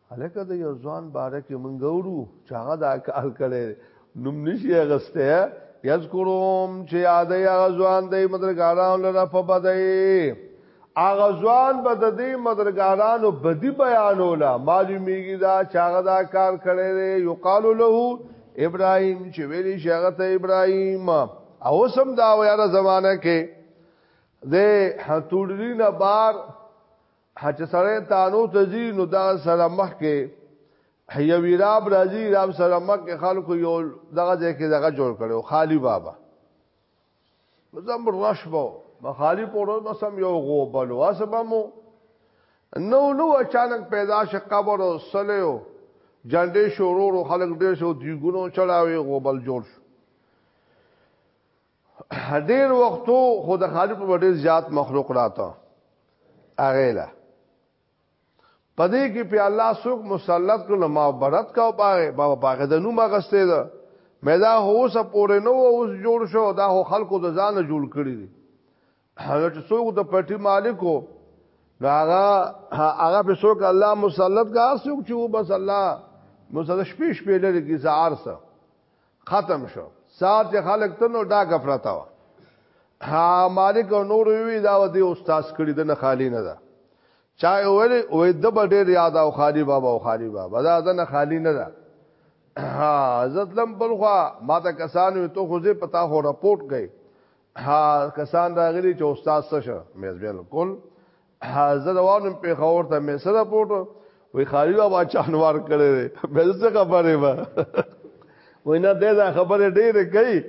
S1: هلکه د یو ځوان باره کې مونږ ورو چې هغه دا کار کړي نوم نشي غسته یذکروم چې یاد یې هغه ځوان دی مدرګاران لره په بدای هغه ځوان به د دې مدرګارانو بدی بیانوله معلومیږي دا چې هغه دا کار کړي دی یقال له ابراهیم چې ویلی شغه ته ابراهیم او سم دا ویاره زمانہ کې د هتوړی نه بار هڅه سره تانو تزي نو دا سره مخ کې یو راب راځي راب سره مخ کې خلکو یو دغه ځای کې دغه جوړ کړو خالی بابا زم رشبو بخالی پورو بس هم یو غو بل واسبمو نو نو اچانک پیدا ش قبر او سلیو جنډې شورو خلک ډېر شو دیګونو چلاوي غو بل جوړ شو ډیر وختو خود خالق په ډیر زیات مخلوق راته اغیلا پدې کې په الله سوق مسلط کړه ما برت کا پاره بابا پاره د نو ما غسته ده مې دا هوسه پورې نو اوس جوړ شو دا هو خلکو د ځان جوړ کړی دي هغه چې څوک د پټي مالک وو هغه هغه په څوک الله مسلط کا څوک چې و بس الله مسلط شپې شپې لري کې زار سره ختم شو سات خلک ته نو ډا غفرتا وا ها مالک او نور وی دا ودی استاد کړي د نه خالی نه ده چا ویل وې د بډې یاد او خالی بابا او خالی بابا دا د نه خالی نه ده ها عزت لم بلخوا ما ته کسان ته خو زه پتا خو رپورټ گئی ها کسان راغلي چې استاد څه شه مې بالکل زه روانم په خور ته مې سره پورته وی خالي بابا چانوار کړي به څه خبره و وینا دې دا خبره ډېره کوي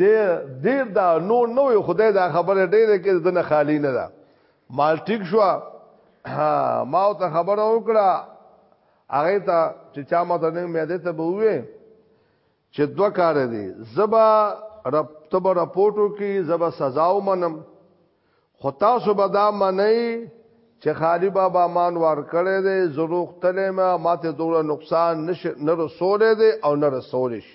S1: دې دې دا نو نو خدای دا خبره ډېره کوي دنه خالی نه ده مال ټیک شو ما او ته خبره وکړه هغه ته چې چا ما ته نه مې دې ته بوې چې دوه کار دي زبا رب تب رپورټو کې زبا سزا ومنم خو تاسو به دا منئ چې خالی بابا مان ور کړی دی زروغ تلې ما ماته دوره نقصان نش نه رسولې دی او نه رسولش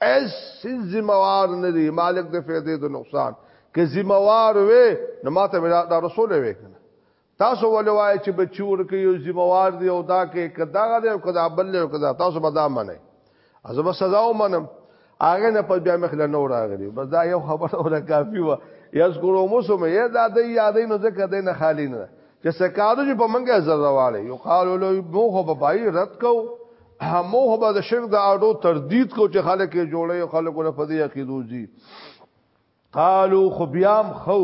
S1: اس ذمہوار نه دی مالک د فیدې د نقصان که ذمہوار وې نو ماته دا رسولې وې کنه تاسو ولوای چې بچی ورکه یو ذمہوار دی او دا کې کدا غل او کدا بل له کدا تاسو به دا منئ ازو به سزا ومنم هغه نه په بیا مخ له نور راغلی بس دا یو خبره ولا کافی و یذکرو موسم یې دا د یادې نو ځکه د نه خالی نه چې سکادو چې په منګه زړه واړي یو قال له مو خو په پای رد کو همو خو به د شرک د اډو تردید کو چې خلک جوړي خلکو نه پدې عقیدو دي قالو خو بیام خو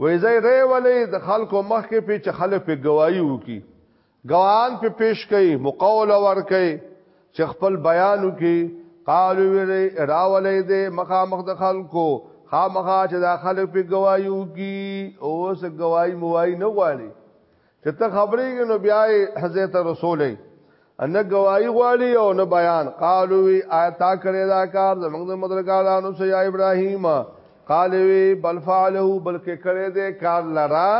S1: وې زې رې ولې د خلکو مخ کې په چې خلک په گواہی وکي گواهان په پیش کړي مقاول ور کړي چې خپل بیان وکي قالو وې راولې دې مخامخ د خلکو خامخا چې د خلک په گواہی وکي او څه گواہی موای نه غواړي چې ته خبرېږي نو بیا حضرت رسولې ان گواہی غواړي او نه بیان قالو وی آتا کړی دا کار زمونږ د مدرګالانو سي یا ابراهیم قالو وی بل فعله بلکې کړی دې کار لرا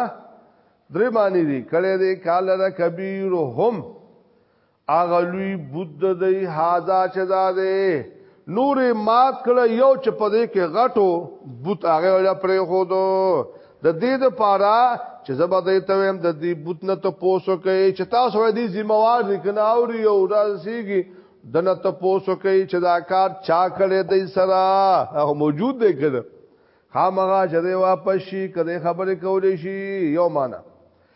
S1: درې معنی دي کړی دې کار لرا کبیرهم اغلوی بود دی هاذا چدا دی نور مات کړه یو چې په دې کې غټو بوت هغه ولا پرې خو دو د دې د پاره چې زبا دې ته ويم د دې بوت نه ته پوسو کوي چې تاسو دې ذمہوار لیکنه اوري او راسيږي دنه ته پوسو کوي چې دا کار چا کړی دی سره هغه موجود دی کړه خامغه چې واپس شي کله خبرې کولې شي یو معنا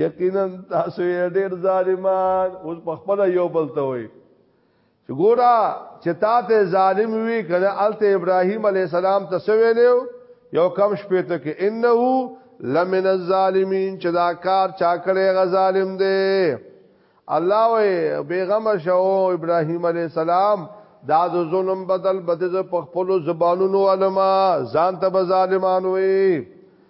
S1: یقینا تاسو ډیر ظالمان اوس په خپل یو بل ته وي چې ګورا چې تا ته ظالم وي کنه الته ابراهیم علی السلام ته سوي نه یو کم شپې ته کې انه لمن الظالمین چې دا کار چا کړي غ ظالم دی الله وې بیغم شو ابراهیم علی السلام دا د ظلم بدل بدز په خپل زبانونو علما ځان ته ظالمان وي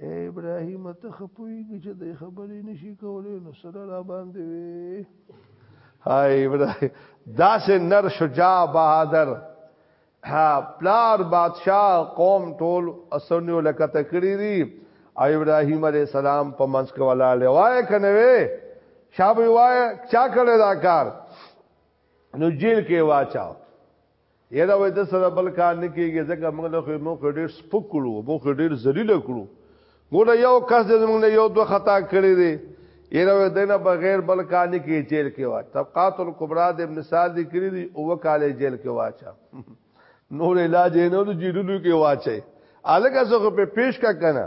S1: اے ابراهیم ته خپويږي چې د خبرې نشي کولې نو سره را باندې وي هاي ابراهیم داسې نر شجاع بهادر ها پلار بادشاہ قوم ټول اسونیو لکه تکړی دي او ابراهیم علی السلام په منځ کې ولاړ وای کنه وی شابه وای چا کړی دا کار نو جیل کې واچاو یره وای د سره بل کار نه کیږي ځکه موږ له خو موږ ډیر سپک کړو موږ ډیر ذلیل کړو موږ یو کس دې موږ یو دوه خطا کړی دی یره وای دنه بغیر بل کار نه کیږي جیل کې وا طبقات الکبرى د ابن سعد کړی دی او وکاله جیل کې واچا نور علاج نه د جیلونو کې واچي الګه زغه په پیش کا کنه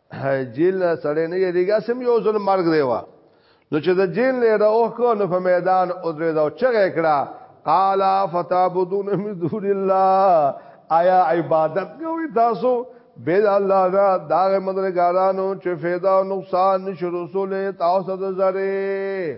S1: جیل نه سړی نه یریږي سم یو ځل مرګ دی وا نو چې د جیل نه راوخ کو نو په میدان او درې دا چغه کړه قال فتعبدون من دون الله آیا عبادت کوي تاسو بيد الله را داغه مدرګارانو چې فایده او نقصان نشو رسول تاسو د زره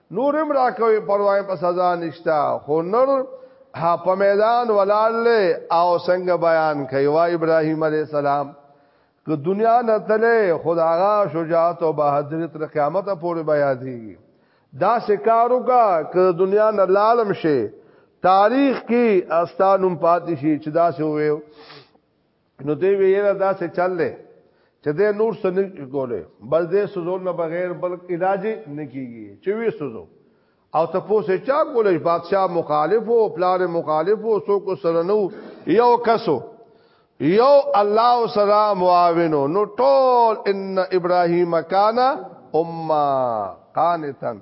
S1: نورم راکوي پروايي په سزا نشتا خو نور ها په میدان ولال او څنګه بیان کوي وا ابراهيم عليه السلام که دنیا نه تله خداغا شجاعت او بہادری تر قیامت پورې بیا دیږي دا سکارو کا که دنیا نه لالم شي تاریخ کې استانم پاتې شي چې دا سه وې نو دی ویره دا څه چل دی چې د نور سن کوله بس د سوزو نه بغیر بل علاج نه کیږي چې وی سوزو او تاسو چا کولې بادشاہ مخالف او پلان مخالف او سو کو سره نو یو کسو یو الله سره معاونو نو ټول ان ابراهیم کانا امه قانتن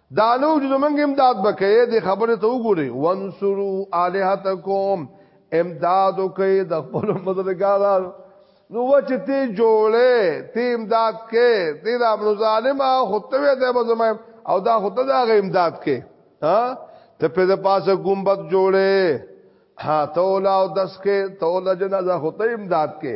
S1: دا نو چې زمونږ امداد وکړي د خبره ته وګوري وانصروا الہتکم امداد وکړي د خپل مددګارانو نو وچ ته جوړه ته امداد کې ته د امر ظالم او ته د بزم او دا خو ته د امداد کې ها ته په د پاسه ګمبد جوړه ها تولا او دس کې تولا جنازه خو ته امداد کې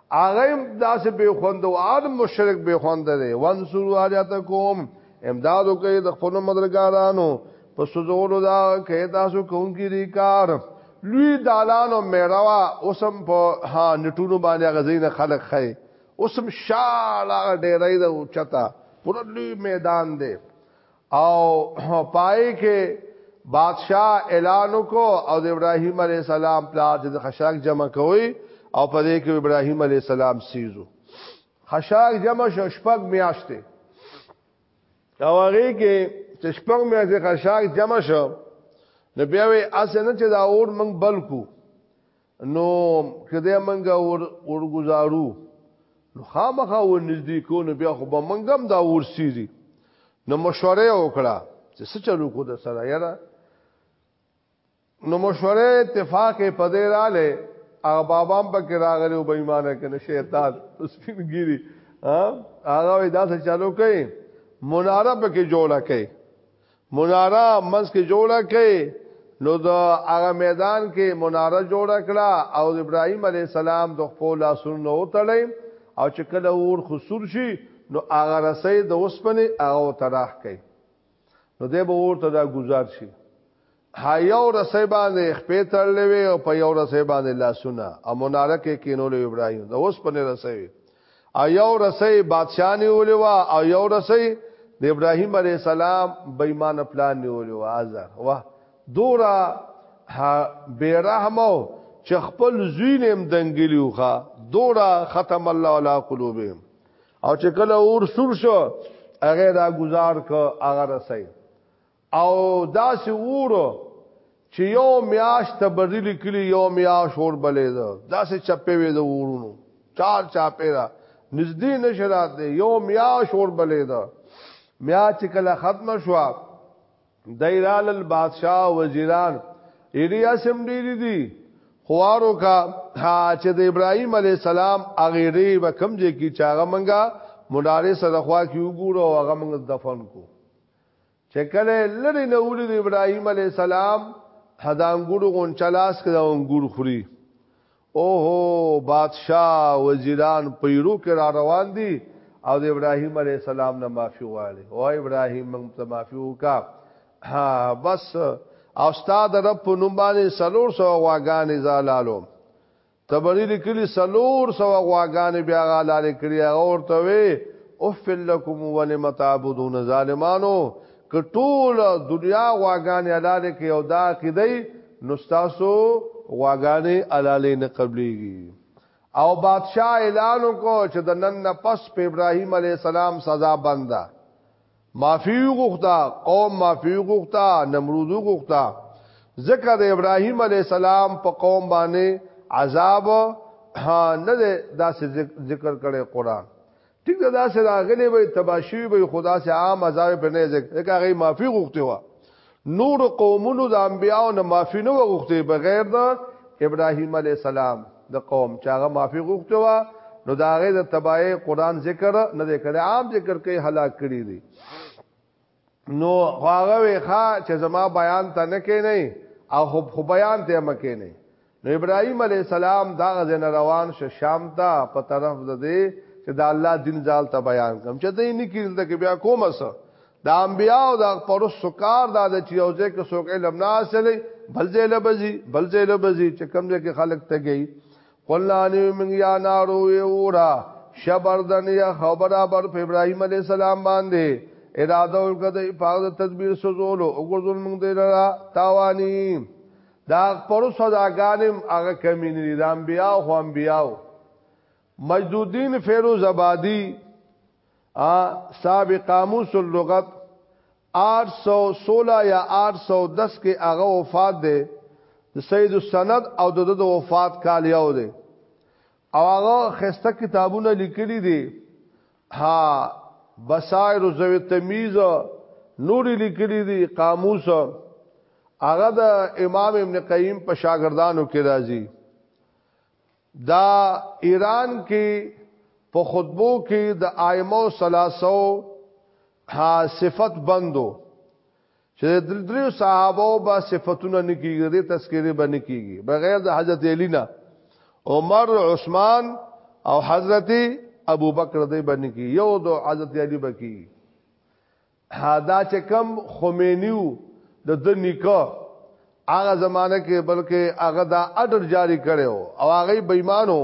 S1: هغه هم داسې به خوند او عاد مشرک به خوند دی وانصروا حاجتکم امداد وکړي د خپل مدرګارانو په سوزولو دا کې تاسو کوونکی دی کار لوی دالانو میروا اوسم په ها نټونو باندې غزینه خلق خای اوسم شاله ډیرای د چتا پوره لوی میدان دی او پای کې بادشاہ اعلان وکړو او د ابراهیم علی السلام پلار د خشاک جمع کوي او په دې کې ابراهیم علی السلام سیزو خشاک جمع شو شپږ میاشتې او هغه کې چې شپږ میاشتې خشاک جمع شو نو بیا وی اسنه چې دا اور موږ بلکو نو کده منګه ور ورګزارو نو خامخا و نږدې کو نو بیا خو به منګم دا ورسیږي نو مشوره وکړه چې څه چلو کو د سره یاره نو مشوره اتفاق په دې رااله هغه بابام پکې راغلی او بېمانه کنه شیطان سپینګيري هغه داسې چالو کوي مناره پکې جوړه کوي مناره منځ کې جوړه کړي نو د هغه میدان کې مناره جوړه کړه او ابراهيم عليه السلام د خپل لاسونو وتړي او چې کله ور خسور شي نو هغه رسې د اوسپنې هغه تراخ کوي نو دې به ورته دا گزار شي هايو رسې باندې خپې تړلې وي او په یو رسې باندې لاسونه او مناره کې کینول ابراهيم د اوسپنې رسې ایو رسې بادشاہ نیولې وا او یو رسې د ابراهیم علی السلام بېمان پلان نیولې وا ازر وا دورا بیرحمو چې خپل زوینم دنګلیوخه دورا ختم الله علی قلوبهم او چې کله اور سور شو هغه دا گزار کو هغه رسې او داسې اور چې یو میاش تبری لیکلی یو میاش اور بلې ده داسې چپې وې ده ورونو چار چاپې را نږدې نشرات دی یو میاش اور بلې ده میا چې کله ختم شو دایرال البادشاہ وزیران ایری اسم ډیری دي خوارو کا چې د ابراهیم علی السلام اغیری به کمځه کی چاغه منګه مدارس د خوا کی وګورو هغه منګه دفن کو چې کله لری نه ولید ابراهیم علی السلام دا انګور غونچا لاس کې دا انګور خوري اوهو بادشاه وزیران پیرو کې را روان دي او د ابراهیم علی السلام نه معافي غواړي او ابراهیم موږ ته معافي وکا ها بس او استاد رب په نوم باندې سلور سو واغانې زالالو تبری لیکلی سلور سو غواګانې بیا غالاله کړی هغه ورته وی اوف لکم ولم تعبدون ظالمانو کټول دنیا غواګانې حلاله کې او دا کیدی نو تاسو غواګانې حلاله نه قبليږي او بادشاہ اعلان کو چې د نن نه پس په ابراهيم عليه السلام سزا بنده معافی غوښتا قوم معافی غوښتا نمرود غوښتا ځکه د ابراهیم علی السلام په قوم باندې عذاب نه ده دا ذکر کړي قران ټیک ده دا سره غلې وي تباشوي وي خدا سي عام عذاب په نه ځکه هغه معافي غوښته و نور قومونو د انبیاو نه معافی نه وغوښته بغیر د ابراهیم علی السلام د قوم چاغه معافی غوښته وا نو دا غي د تبای قران ذکر نه ذکر عام ذکر کوي هلاک کړی دي نو هغه ویخه چې زما بیان ته نه کینې او خو بیان ته مکینې نو ابراهيم عليه السلام دا غزن روان شه شام ته په طرف ده دي چې دا الله دین ځال ته بیان کوم چې دې نه کیږي ته بیا کوم سه دا انبیا او دا پرس سکار دا د چیوځه کې سوک علم نه اصلې بل ځای لبزي بل ځای لبزي چې کم ځای کې خلک ته گئی قلنا نی من یا نارو یورا شبردن یا خبره بر ابراهيم عليه السلام باندې اراده وکړه د پاغه تدبیر سوزولو وګورځول موږ دې را تاوانی دا پرو صداګانم هغه کمی نه دي انبیا او انبیاو مجدودین فیروز آبادی ا صاحب قاموس اللغت 816 یا 810 کې هغه وفات ده د سید السند او د د وفات کال یو ده او هغه خسته کتابونه لیکلي دي ها بصائر زوی تمیز نوری لیکلی دی قاموس هغه د امام ابن قیم په شاګردانو کې راځي دا ایران کې په خطبو کې د ائمه ثلاثو ها صفت بندو چې د دریو صحابه او با صفاتونه نکیږي د تذکره به نکیږي بغیر د حضرت علی نه عمر عثمان او حضرت ابو بکر دی باندې کی یو دو حضرت علی بکی دا چې کم خمینیو د د نکاح هغه زمانه کې بلکې هغه دا اډر جاری کړو او هغه بېمانو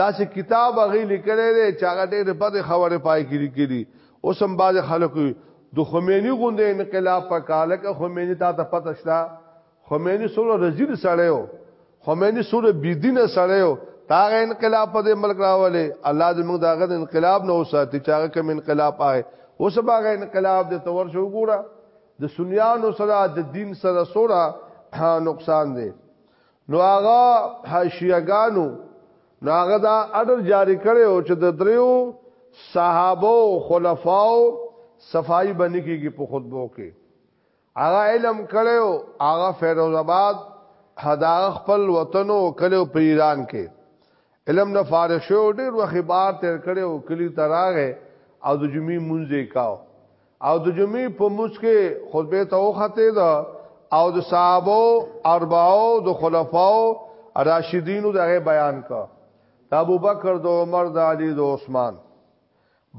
S1: داسې کتاب هغه لیکلی دی چې هغه ډېر بد خبره پای کې لیکلي اوس هم باز خلکو د خمینی غوندې انقلاب په کال کې خمینی تا ته پته شته خمینی سره رزیل سړیو خمینی سره بيدینه سړیو تاغه انقلاب په دې ملک راولې الله دې موږ داغه انقلاب نه وساتي چې هغه کوم انقلاب آئے اوس باغه انقلاب دې تور شو ګوره د سنیانو سره د دین سره سره نقصان دی نو هغه حاشیهګانو نو هغه دا اډر جاری کړي او چې د دریو صحابه او خلفاو صفائی باندې کېږي په خطبو کې هغه علم کړي او هغه فیروز آباد حدا خپل وطن او کلو په ایران کې علم نه فارغ شو ډېر وخت بار تیر کړي او کلی تراغه او د جمعې مونږه کاو او د جمعې په موس کې خطبه ته وخته ده او د صحابه اربعو د خلفاو راشدینو دغه بیان کا د ابو بکر د عمر د علی د عثمان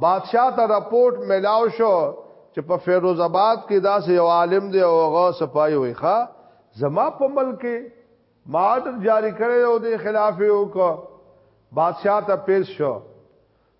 S1: بادشاہ ته رپورت ملاو شو چې په فیروز آباد کې داسې یو عالم دی او هغه صفای وي ښا زما په ملک ماډر جاری کړی او د خلاف یو کو بادشاہ ته پیش شو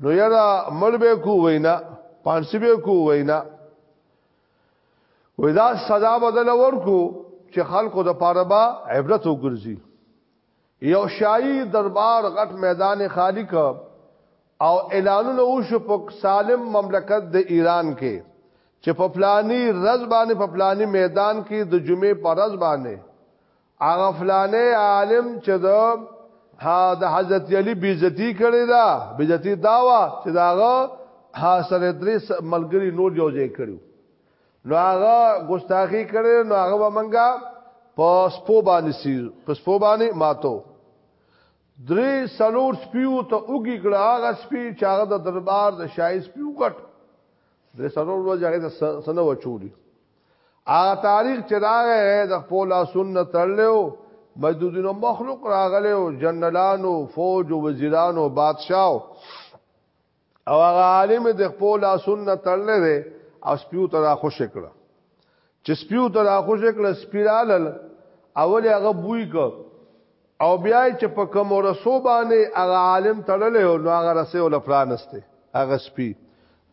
S1: نو یرا مړ به کو وینا پانسی به کو وینا ودا سزا بدل ورکو چې خلکو د پاره با عبرت وګرځي یو شاهي دربار غټ میدان خالی کا او اعلانونه وشو په سالم مملکت د ایران کې چې په پلاني رز باندې په پلاني میدان کې د جمعې پر رز باندې هغه فلانه عالم چې دا ها د حضرت علی بیزتی کړی دا بیزتی داوا چې داغه ها سره درې ملګری نور یو ځای کړو نو هغه ګستاخی کړی نو هغه ومنګا په سپو باندې سی په سپو باندې ماتو درې سلور سپیو ته اوګی کړه هغه سپی چې هغه د دربار د شای سپیو کټ درې سلور ورځې هغه سنه وچولی هغه تاریخ چې راغی د خپل سنت تړلو مجدودین مخلوق راغلی او جنرالانو فوج او وزیرانو بادشاہو او هغه عالم د خپل سنت تړلې دی او سپیو ته را خوش کړه چې سپیو ته را خوش کړه سپیرالل اول هغه بوی کو او بیا چې په کوم رسو باندې هغه عالم تړلې او نو هغه رسې ول پرانسته هغه سپي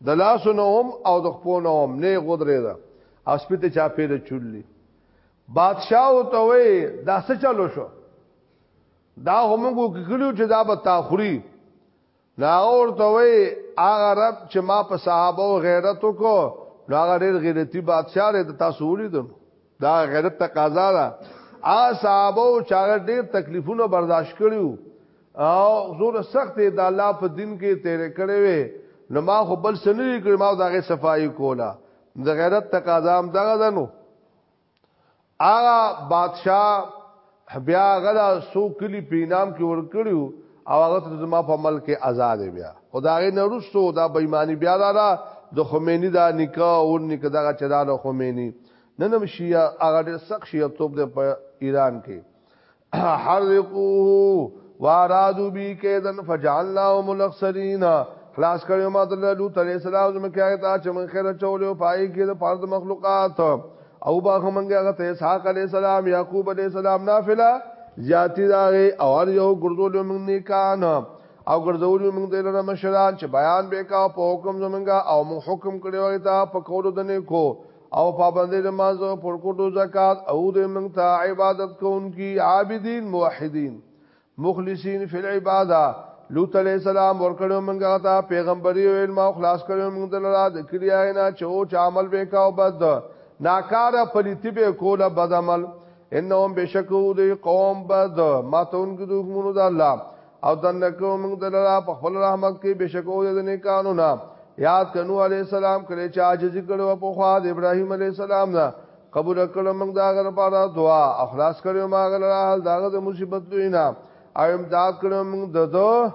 S1: د لاسو نه هم او د خپو نه هم نه غدرې ده او سپي ته چا پیره چوللی بادشاہ او ته وې دا څه چلو شو دا همغو کلیو چې دا به تاخري ناور ته وی هغه رب چې ما په صحابه او غیرت وکړو نو هغه ډېر غیرتی بادشاہ دی تاسو ولیدم دا غیرت تقاضا ده ا صحابه او چاغه ډېر تکلیفونه برداشت کړیو او زور سخت دی د الله په دین کې تیر کړی وي نو ما خو بل سنوي کړی ما دغه صفائی کولا د غیرت تقاضا هم دغه دنو هغه بادشاہ بیا غدا سو کلی په انعام کې ور کړیو او هغه ته زما په ملک کې آزاد بیا خدای نه رسو دا بېماني بیا دا, دا د خمینی دا نکاح او نکاح دا چدار خمینی ننم شیعه هغه ډېر سخت شیعه توپ د ایران کې حرقوه وارادو بی کیدن فجعلناهم الاخسرین خلاص کړو ما د لوط علیہ السلام زمکه آیت چې من خیر چولې او پای کې د فرد مخلوقات او با همنګه غت اسحاق علیہ السلام یعقوب علیہ السلام نافله زیاتی داغه او هر یو ګرځول موږ نیکان او ګرځول موږ د لره مشران چې بیان به کا په حکم زمونږه او موږ حکم کړو ته په کولو د نیکو او پابندې نماز پر کوټو زکات او دې موږ ته عبادت کوونکي عابدین موحدین مخلصین فی العباده لوط علیہ السلام ورکړو موږ ته پیغمبري او علم او خلاص کړو موږ دلته د کړیا نه چو چ عمل وکاو بد ناکاره پلیتی به کوله بد عمل انهم بشکو دی قوم بد ما تونګ دښمنو د الله او دنکو موږ دلرا په خپل رحمت کې بشکو د نه قانونا یاد کنو علی السلام کړي چې عاجز کړو په خوا د ابراهیم علی السلام نه قبول کړو موږ دا غره پاره دعا اخلاص کړو ما غره حال داغه د مصیبت دوی نه او امداد کړو موږ دته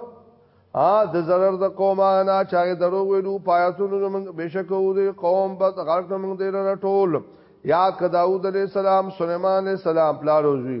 S1: ا د zarar د قومه نه چاغه درو ویلو پایاتونو موږ بشکو د قوم بد غړ موږ دلرا ټول یاد ک داوود علی السلام سليمان علی السلام پلاروزوی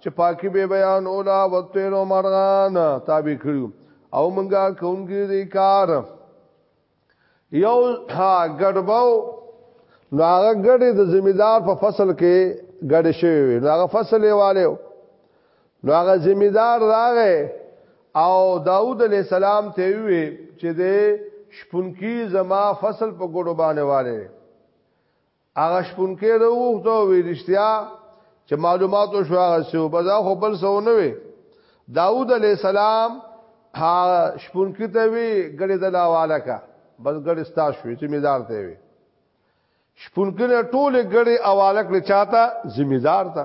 S1: چې پاکي به بیان اولا وتیرو مرغان تابع کړو او مونږه کونګي دي کار یو ها ګډباو نو هغه ګډي د زمیدار په فصل کې ګډ شوی وي نو هغه فصل یې والو نو هغه زمیدار راغې او داوود علی السلام ته وی چې د شپونکی زما فصل په ګډو باندې والي هغه شپونکې وروخته وی رښتیا چې معلوماتو شو هغه سو بزا خو بل سو نه وی داوود علی السلام ها شپونکې ته وی ګړې د لاواله کا بس ګړې ستا شوې چې میدار ته وی شپونکې نه ټول ګړې اواله کړ چاته ذمہ دار تا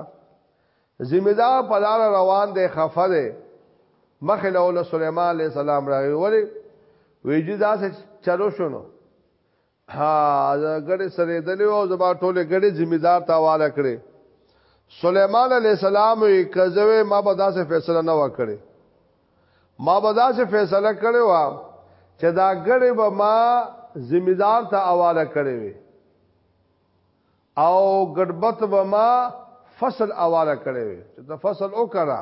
S1: ذمہ دار په لار روان دی خفه دی مخه له سليمان عليه السلام راغی ولی ویجی داسې چلو شونو ها ګړې سره دلې او زما ټوله ګړې ذمہ دار ته حواله کړې سليمان عليه السلام یې کزوي ما به داسې فیصله نه وکړي ما به داسې فیصله کړې و چې دا ګړې به ما ذمہ دار ته حواله کړې وي او ګډبت به ما فصل اواله کړي وي چې د فصل او کرا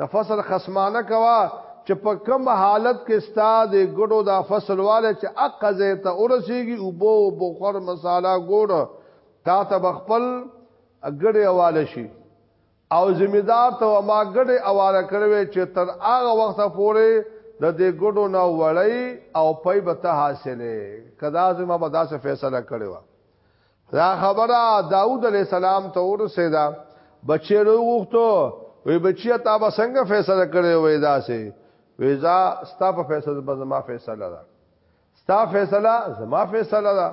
S1: د فصل خصمانه کوا چې په کم حالت کې ستا د ګډو دا فصل واله چې اقزه ته ورسیږي او بو بخور مساله ګوډ تا ته بخپل ګډه اواله شي او ذمہ دار ته ما ګډه اواله کړوي چې تر هغه وخت پورې د دې ګډو نه وړي او پي به ته حاصله کدا زما به داسې فیصله کړو دا خبره داوود علی السلام ته ورسېدا بچی وروغتو وی بچی تا به څنګه فیصله کړې وې دا سه ویزا ستا په فیصله به زما فیصله ده ستا فیصله زما فیصله ده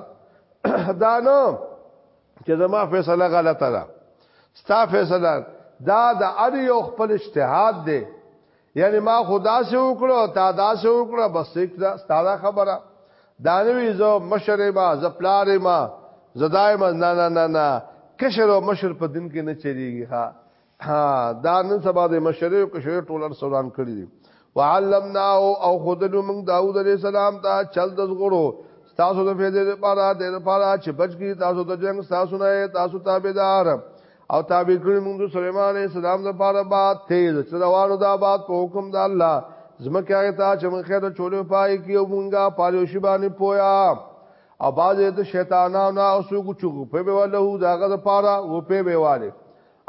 S1: دا نو چې زما فیصله غلطه ده ستا فیصله دا د اړ یو خپل اجتهاد دی یعنی ما خدا سے وکړو تا دا سے وکړو بس یک دا ستاده خبره دانوی زو مشر ما زپلار ما زدای ما نه نه نه نه کشر او مشر په دین کې نه چریږي ها ها دا نن سبا د مشر او کشر ټولر سوران کړی دي وعلمنا او خدلو موږ داوود علیہ السلام ته چل د زغړو تاسو د فیدې لپاره د لپاره چې بچی تاسو د جنگ تاسو نه تاسو تابعدار او تابع کړی موږ سليمان عليه السلام د پاره باد تیز چې روانو دا باد په حکم د الله زمکه هغه ته چې موږ خیر چولې پای کې او موږه پالو شی باندې پویا او باز د شیطانانو نه اوسو کو چوغ په به له داغه د پاره و په به والے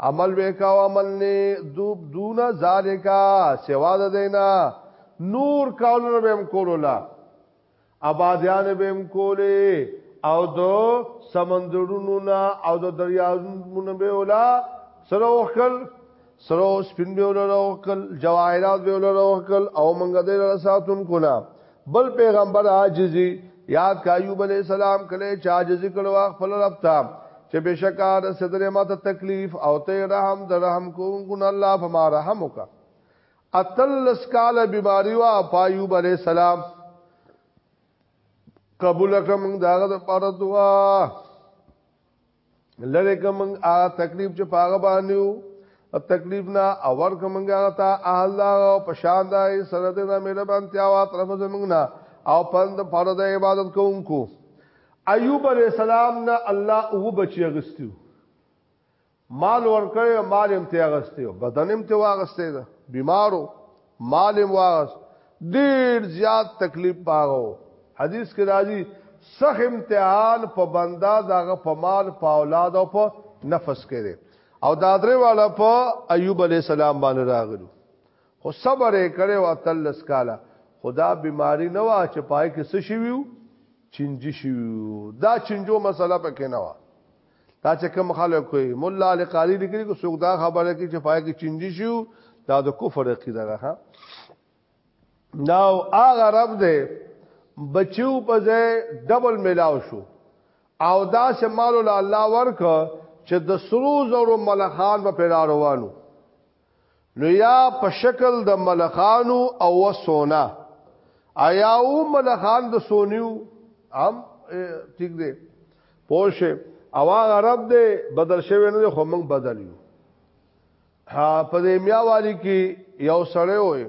S1: عمل وکاو عمل نه دوب دون ذالکا سوا د دینا نور کارونه به هم کولا آبادیان به هم کوله او د سمندرونو نه او د دریاونو به ولا سره وکړ سره سپین به ولا وکړ جواهرات به ولا وکړ او منګ دې را ساتون کولا بل پیغمبر عاجزي یاد کا ایوب علی السلام کله چې عاجزي کړو خپل رب ته چې بشکا د صدر ماته تکلیف او ته رحم د رحم کوونکو الله فما رحم وکړه اتلس کال بیماری وا پایوب علی السلام قبول کړم داغه د پاره دعا لره کوم ا تکلیف چې پاغه باندې او تکلیف نه اور کوم هغه ته الله او پشان دای سره دې نه مهربانتیا وا طرف زمنګ نه او پند پاره د عبادت کوونکو ایوب علی السلام نه الله او بچی غستیو مال ورکړی او مال هم ته اغستې او بدن هم ته واغستې ده بیمارو مال هم واغست ډیر زیات تکلیف پاغو حدیث کې راځي سخ امتحان په بندا دغه په مال په اولاد او په نفس کې ده او دا درې والا په ایوب علی السلام باندې راغلو خو صبر یې کړو او تلس کاله خدا بیماری نه وا چې پای کې څه شي ویو چنجي شي دا چنجو مسله پکې نه وا دا چې کوم خلک کوي مولا علی قاری لیکلي کو څوک دا خبره کوي چې پای کې چنجي شو دا د کفر عقیده ده ها نو هغه رب دې بچو په ځای ډبل ملاو شو او دا چې مال الله ورک چې د سرو زرو ملخان په پیدا روانو نو یا په شکل د ملخانو او سونا آیا او ملخان د سونیو هم ټیک دی پوشه او هغه رب دی بدل شوی نه خو موږ بدل یو ها په دې میا والی کې یو سړی وای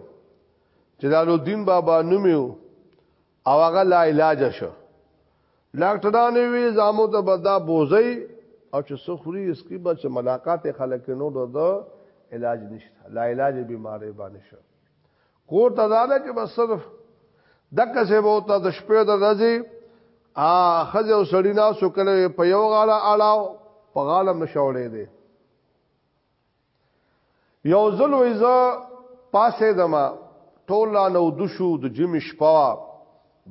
S1: چې دالو دین بابا نومیو او هغه لا علاج شو ډاکټرانو وی زامو ته بدا بوزي او چې سخري اس کی بچ ملاقات خلک نو د علاج نشته لا علاج بیماری باندې شو کور ته داله کې بس صرف دکه سه وو ته د شپې د ورځې ا خځه او سړی ناسو کله په یو غاړه اړاو په غاړه مشوړې دي یو ځل وې ز پاسه دما ټول نو د شو د جیم شپه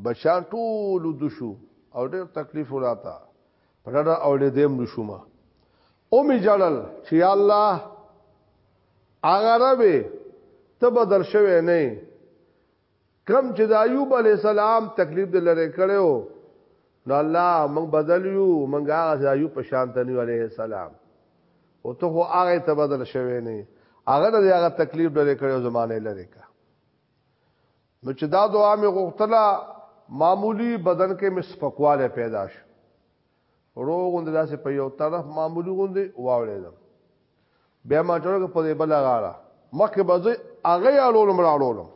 S1: بچان ټول د شو او ډېر تکلیف وراته پرړه او له دیم د شوما او می جړل چې الله اغربه ته بدل شوی نه کوم چې د ایوب علی السلام تکلیف د لری کړو نو الله موږ بدل یو موږ هغه ایوب په شان ته نیو علی السلام او ته خو هغه ته بدل شوی نه هغه د هغه تکلیف لری کړو زمانه لری کا نو چې دا دعا مې غوښتله معمولی بدن کې مې سپکواله پیدا شو ورو غوندې داسې په یو طرف معمولی غوندې واوړېدم بیا ما جوړګه په دې بل غاړه مخکې به زه هغه یالولم راړولم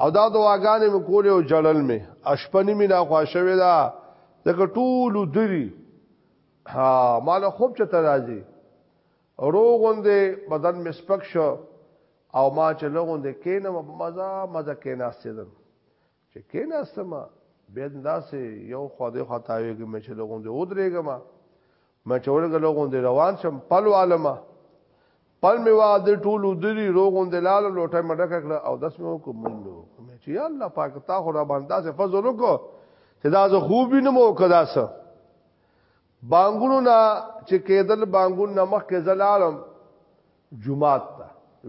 S1: او دا دواګانې مې کولې او جړل مې اشپنې مې نه خوښوي دا ځکه ټول دري ها مال خوب چته راځي روغوندې بدن مې سپک شو او ما چې لغوندې کینم په مزه مزه کیناستم چې کېناستم بیا داسې یو خوا دې خوا تاویږي مې چې لغوندې ودرېږم مې چې ورګه لغوندې روان شم پلو عالمه پل می وا د ټولو دری روغون د لال لوټه مډه کړه او داس مې وکم منو مې چې یا الله پاک تا خو را باندې داسې فضل وکړه چې دا زه خوب نه مو کدا سه بانګونو نه چې کېدل بانګون نه مخ کې زلالم جمعات ته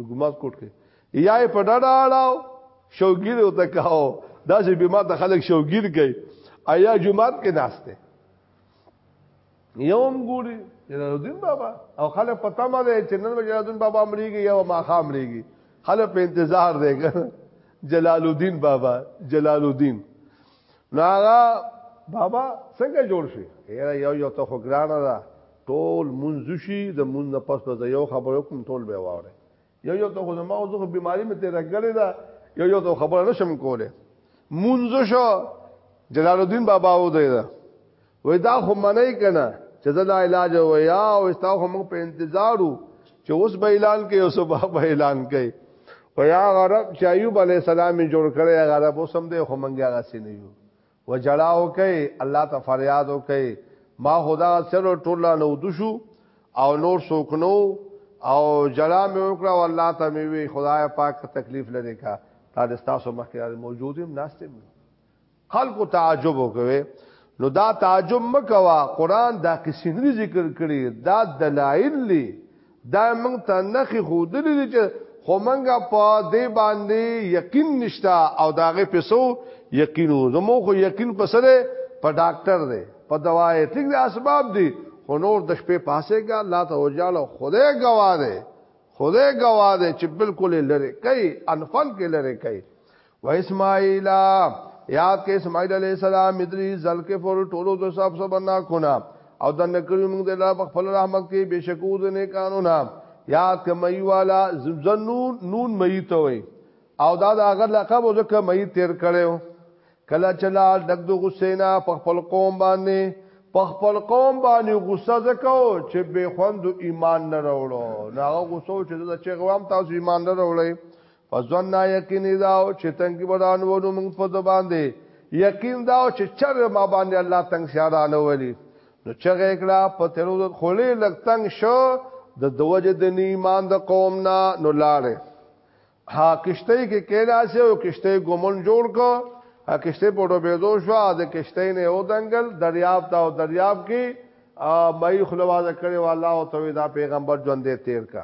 S1: جمعات کوټ کې یا په ډډه اړاو شوګیر او تکاو دا چې به ما ته خلک شوګیر کوي ایا جمعات کې ناشته یوم ګوري جلالالدین بابا او خلک پتا ما ده چې نن جلالالدین بابا مړیږي یا ما خام مړیږي خلک په انتظار دی جلالالدین بابا جلالالدین ناغا بابا څنګه جوړ شي یاره یو یو ته خو ګرانه ده ټول منځ شي د مون نه پس په یو خبرو کوم ټول به واره یو یو ته خو زما او زه بیماری مې تیر کړی دا یو یو ته خبره نشم کوله منځ شو جلال الدین بابا و دی دا وای دا خو منای کنه چې زه دا علاج ویا او استا خو موږ په انتظارو چې اوس به اعلان کوي او صبح به اعلان کوي ویا غرب چې ایوب علی السلام جوړ کړي غرب اوسم دی خو موږ هغه سینې یو وجړاو کوي الله ته فریاد وکي ما خدا سره ټول نو دشو او نور سوکنو او جلا مې وکړه او الله ته مې وی خدای پاک تکلیف لري کا تا د تاسو مخکې موجودم ناشته خلکو تعجب وکوي نو دا تعجب مکوا قران دا قسمه ذکر کړي دا دلایل دي دا موږ ته نخي خودل دي چې خو منګه په دې باندې یقین نشتا او داغه پیسو یقینو زمو خو یقین پسره په ډاکټر دی په دوايي ټیک دي اسباب دي خو نور د شپې پاسه کا الله ته وجاله خدای گواه دی خدای گواه دی چې بالکل لری کوي انفن کې لری کوي و اسماعیل یاد کې اسماعیل علی السلام مدری زل کې فور ټولو د صاحب سبنا کنا او د نکړو موږ د الله خپل رحمت کې بشکو د نه قانون یاد کې مئی والا زنون نون مئی ته وي او دا د هغه لقب ځکه مئی تیر کړو کله چلا دغ د غسینا په خپل قوم باندې په خپل قوم باندې غصه زکاو چې به خوند ایمان نه راوړو ناغه غصه چې دا چې غوام تاسو ایمان نه راوړی فظننا یقین دا چې تنګ بدان ونو موږ په د باندې یقین دا چې چر ما باندې الله تنگ سیارانه ولی نو چغه کړه په تیرو خولې لګ تنگ شو د دوجه د ایمان د قوم نه نو لاړې ها کشته کې کېلا سه او کشته ګمون جوړ کو ها کشته په ډو بيدو شو د کشته نه او دنګل دریاب تا او دریاب کې مې خلوازه کړي والله او توي دا پیغمبر ژوند دې تیر کا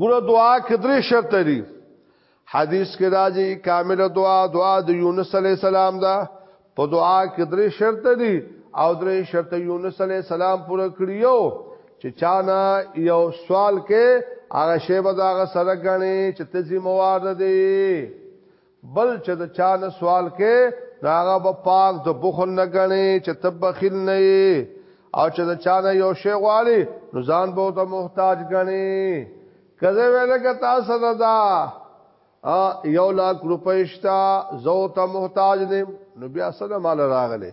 S1: ګوره دعا کې درې شرط دي حدیث کې راځي کامل دعا دعا د یونس علی السلام دا په دعا کې درې شرط دي او درې شرط یونس علی السلام پوره کړیو چې چانا یو سوال کې هغه شی به دا سره غني چې تزي موارد دي بل چې د چا نه سوال کې ناغه به پاک د بخل نه غني چې تبخل نه او چې د چا نه یو شی غواړي نو ځان به ته محتاج غني کزه ویلګه تاسو نه دا یو لاک روپې شتا زو ته محتاج نه نو بیا سره مال راغله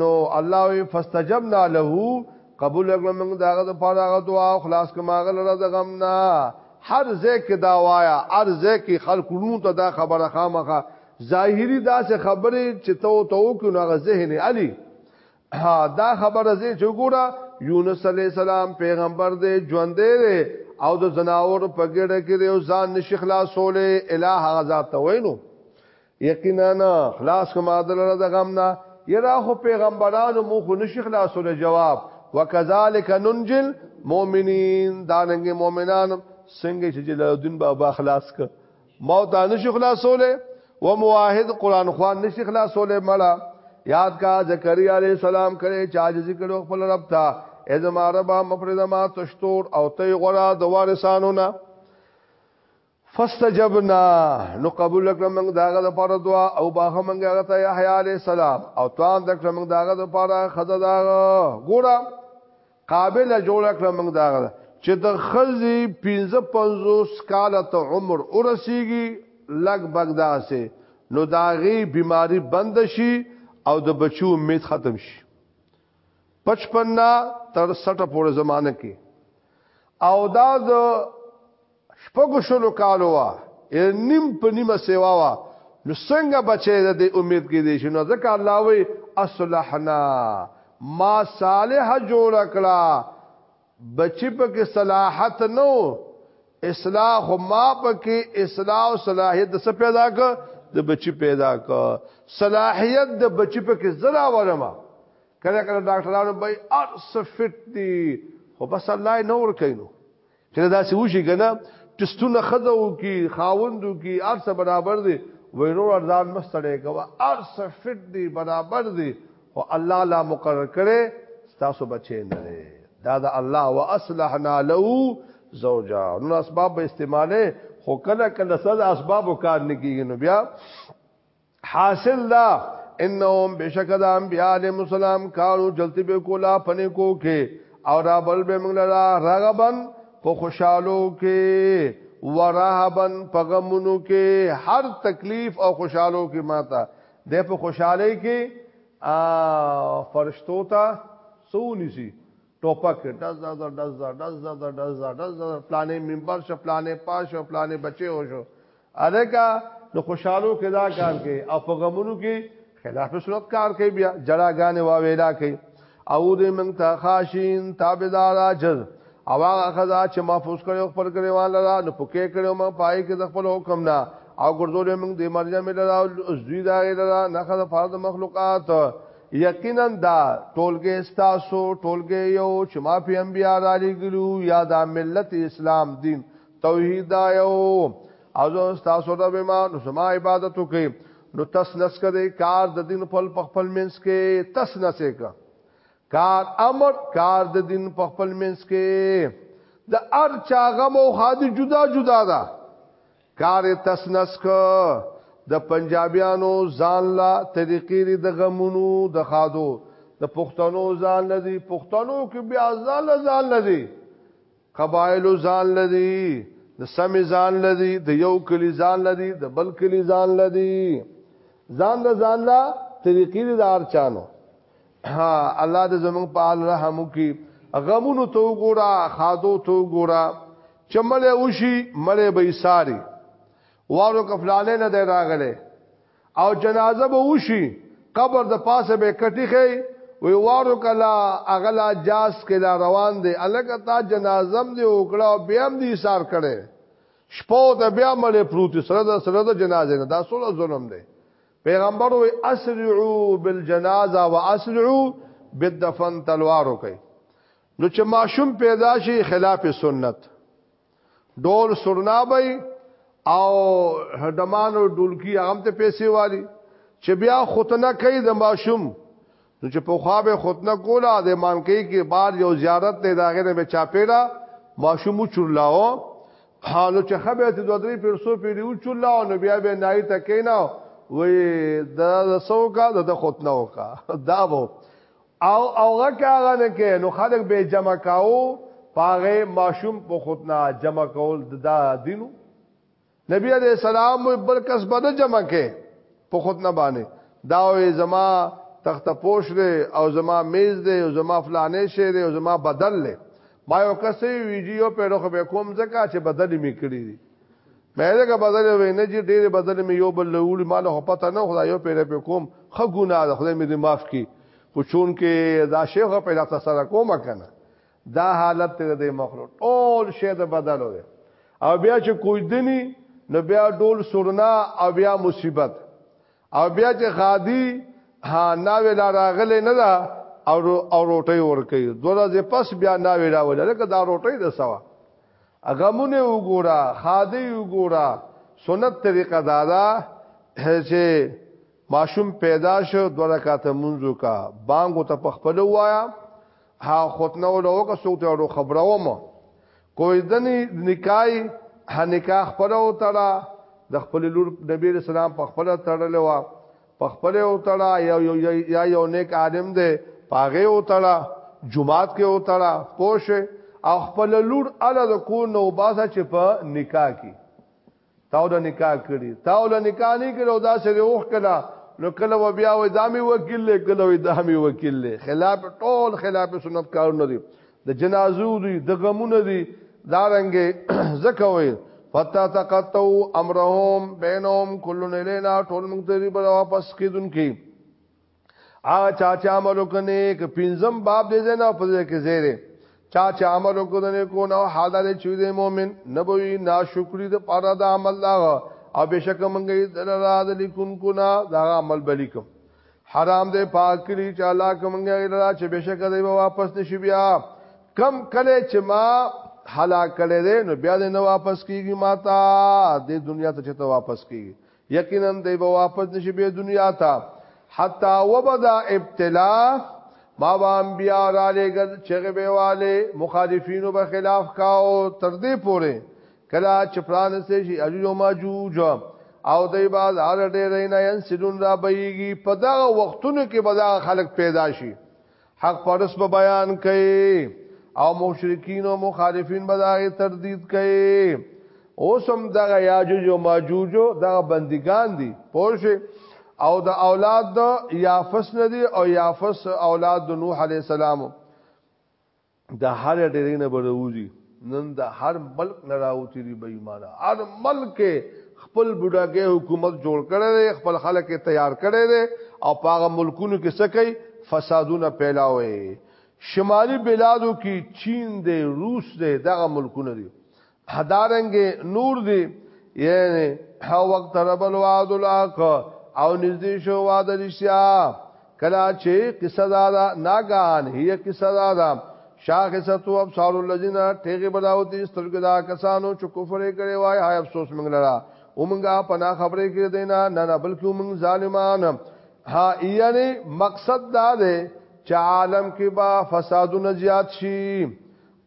S1: نو الله وی فاستجبنا له قبول کړم موږ داغه د پاره هغه دعا او خلاص کما غل رز غم نه هر ځکه دا وایا هر ځکه خلق نو ته دا خبره خامخه ظاهری دا څه خبره چې تو تو کو نه ذهن علی دا خبره زه چې ګوره یونس علی السلام پیغمبر دی ژوند دی او د زناور په ګډه کې دی او ځان نشي خلاصولې الہ غزا ته وینو یقینا خلاص کوم دلره د غم نه یرا خو پیغمبرانو مو خو نشي خلاصول جواب وکذالک ننجل مؤمنین دانګ مؤمنان څنګه چې جلال الدین بابا خلاص ک موت نشي خلاصوله و مواحد قران خوان نشي خلاصوله مړه یاد کا زکریا علی السلام کړي چې عاجز کړو خپل رب ته ازما رب مفرد ما تشتور او تی غرا د وارثانو نه فاستجبنا نو قبول کړم موږ داغه د پاره دعا او باغه موږ هغه ته یحیی علی السلام او توان د کړم موږ داغه د پاره خزه دا ګوره قابل جوړ کړم موږ داغه چې د خزي 55 کال ته عمر ورسیږي لګ بګ داسه نو داغي بیماری بند شي او د بچو امید ختم شي 55 تر 60 پورې زمانه کې او دا د شپږو شلو کالو وه یعنی نیم په نیمه سیوا وه نو څنګه بچی د دې امید کې دی شنو ځکه الله وی اصلحنا ما صالح جوړ کړه بچی په کې صلاحت نو اصلاح ما په کې اصلاح او صلاحیت د څه پیدا ک د بچی پیدا ک صلاحیت د بچی په کې زړه ورما کله کله ډاکټرانو به ارس فټ دي خو بس الله نور کینو کله دا څه وشي کنه ټستونه خزو کی خاوندو کی ارس برابر دی وینو ارزان مستړی کوا ارس فټ دی برابر دی او الله لا مقرر کړي تاسو بچی نه دی دا د الله واصلحنا له زوجا نو اسباب به استعماله خو کله کله سز اسباب کار نه کیږي نو بیا حاصل دا انهم بشک د انبیاء علیهم السلام کارو جلتی به کولا پنه کو کې او را بل به موږ لرا رغبن په خوشحالو کې ورهبن په غمونو کې هر تکلیف او خوشحالو کې ماته د په خوشحالي کې ا فرشتو ته سونی سي ټوپک دز دز دز دز دز دز دز پلانې منبر ش پلانې پاش پلانې بچي او شو الکه نو خوشحالو کې دا کار کوي او په غمونو کې خلاف سنت کار کوي بیا جړاګانې واویلا کوي او دې موږ ته خاشین تابعدار اجر او هغه خدا چې محفوظ کړي خپل کړيوان لرا نو پکې کړي ما پای کې د خپل حکم نه او ګرځولې موږ دې مریم لرا او زوی دا لرا نه خدا فرض مخلوقات یقینا دا ټولګه استاسو ټولګه یو چې ما په انبیا را لګلو یا دا ملت اسلام دین توحید دایو او زه تاسو ته به ما نو سما عبادت وکي نو تس نس کده کار د دین په خپل منس کې تس نس کا کار امر کار د دین په خپل منس کې د ار چاغه مو خادي جدا جدا ده کار تس نس کا د پنجابیانو ځان لا طریقې لري د غمونو د خادو د پښتنو ځان لري پښتنو کې بیا ځان ځان لري قبایل ځان لدی د سم ځان لدی د یو کلی ځان لدی د بل کلی ځان لدی ځان د ځان لا طریقې د دار چانو ها الله د زمون په حال رحم وکي غمونو تو ګورا خادو تو ګورا چمله وشي مړې به ساری وارو کفلاله نه دی راغله او جنازه به وشي قبر د پاسه به کټی خي وی وارو کلا اغلا جاس کلا روان دی الګ تا جنازم دی وکړه او بیا هم دی سار کړي شپو ته بیا مړې پروت سره د سره د جنازې نه دا سول ظلم دی پیغمبر وی اسرعو بالجنازه واسرعو بالدفن تلوارو کوي نو چې ماشوم پیدا شي خلاف سنت ډول سرنا به او هډمان او ډولکی هغه ته پیسې والی چې بیا ختنه کوي د ماشوم نو چې په خوا به ختنه کولا د مانکی کې بار یو زیارت دی دا غره به چاپیرا ماشوم چورلاو حالو چې خبه ته دوه درې پیرسو پیری او چورلاو نو بیا به نای ته کینا وې د سو کا د ختنه وکا دا وو او اوغه کاغه نه کې نو خلک به جمع کاو پاغه ماشوم په خودنا جمع کول دا دینو نبی علیہ السلام بل کس بده جمع کې په خودنا باندې دا وې زما تخت پوش دی او زما میز دی او زما فلانه شی دی او زما بدل دی ما یو کس ویډیو په لوخ به کوم ځکه چې بدل می کړی دی مې دغه بدل وې نه چې ډېر بدل مې یو بل لوري مال هو پته نه خدای یو پیره په کوم خ ګناه ده خدای مې دې معاف کړي خو چون کې دا شیخ په لاس سره کوم کنه دا حالت ته دې مخلوق ټول شی د بدل وې او بیا چې کوی دني نو بیا ډول سرنا او بیا مصیبت او بیا چې خادي ها ناوې لا راغلې نه ده او او روټي ورکي دوه ورځې پس بیا ناوې راول لکه دا روټي د سوا هغه مونږ وګورا خادي وګورا سنت طریقه دا ده چې ماشوم پیدا شو دوه رکعات منځو کا بانګو ته پخپل وایا ها خطنه ولو که سوک تیارو خبرو ما کوئی دنی نکای ها نکاح خپلو تړه د خپل لور نبی رسول الله په خپل تړلې وا په خپل او تړه یا یو یا یو نیک عالم دی پاغه او تړه جمعات کې او تړه پوش او خپل لور ال د کو نو باسه چې په نکاح کې تاو له نکاح کړي تاو له نکاح نه کړي او دا سره وښ کړه نو کله و بیا و دامي وکیل له کله و دامي وکیل له خلاف ټول خلاف سنت کار نه دي د جنازو دي د غمونو دي دا رنګ زکوي فتا تقطو امرهم بینهم کلن الینا ټول مقتری پر واپس کیدون کی هغه چا چې عمل وکنه ک پنځم باب دې زنه په دې کې زیره چا چې عمل وکنه کو نو حال دې چې دې مؤمن نبوي ناشکری د پاره د عمل دا او بشک منګي دلرا د لیکون کو نا دا عمل بلیکم حرام دې پاک کړی چې الله کومګي دلرا چې بشک دې واپس نشي بیا کم کله چې ما هلاک کړي دې نو بیا دې نه واپس کیږي ماتا دې دنیا ته چې ته واپس کیږي یقینا دی به واپس نشي به دنیا ته حتا وبدا ابتلا ما با انبیاء را لګل چغه به والے مخالفینو به خلاف کاو تر دې پوره کلا چپران سه شي اجو ماجوج او دای باز هر ډېر نه ان سدون را بېږي په دا وختونو کې بدا خلک پیدا شي حق پرس به بیان کوي او مشرکین او مخالفین به داغه تردید کوي اوسم دغه یاجوج او ماجوج دغه بندگان دي پوه او د اولاد د یافس ندي او یافس اولاد د نوح علی السلام د هر ډېرې نه بروزي نن د هر ملک نه راوتی دی بې ایمانه هر ملک خپل بډاګه حکومت جوړ کړی دی خپل خلک تیار کړی دی او پاغه ملکونو کې څه کوي فسادونه پیلاوي شمالي بلادو کې چین دی روس دی دغه ملکونه دي هدارنګ نور دی یعنی هو وقت رب الوعد الحق او نږدې شو وعده رشیا کلا چې قصه دا ناګان هي قصه دا شاخصه تو ابصار الذين تیغه بداوتی سترګه دا کسانو چې کفر کړي وای هاي افسوس موږ لرا اومنګه پنا خبرې کړې دینا نه نه بلکې موږ ظالمان ها یعنی مقصد دا دی چې عالم کې با فسادونه زیات شي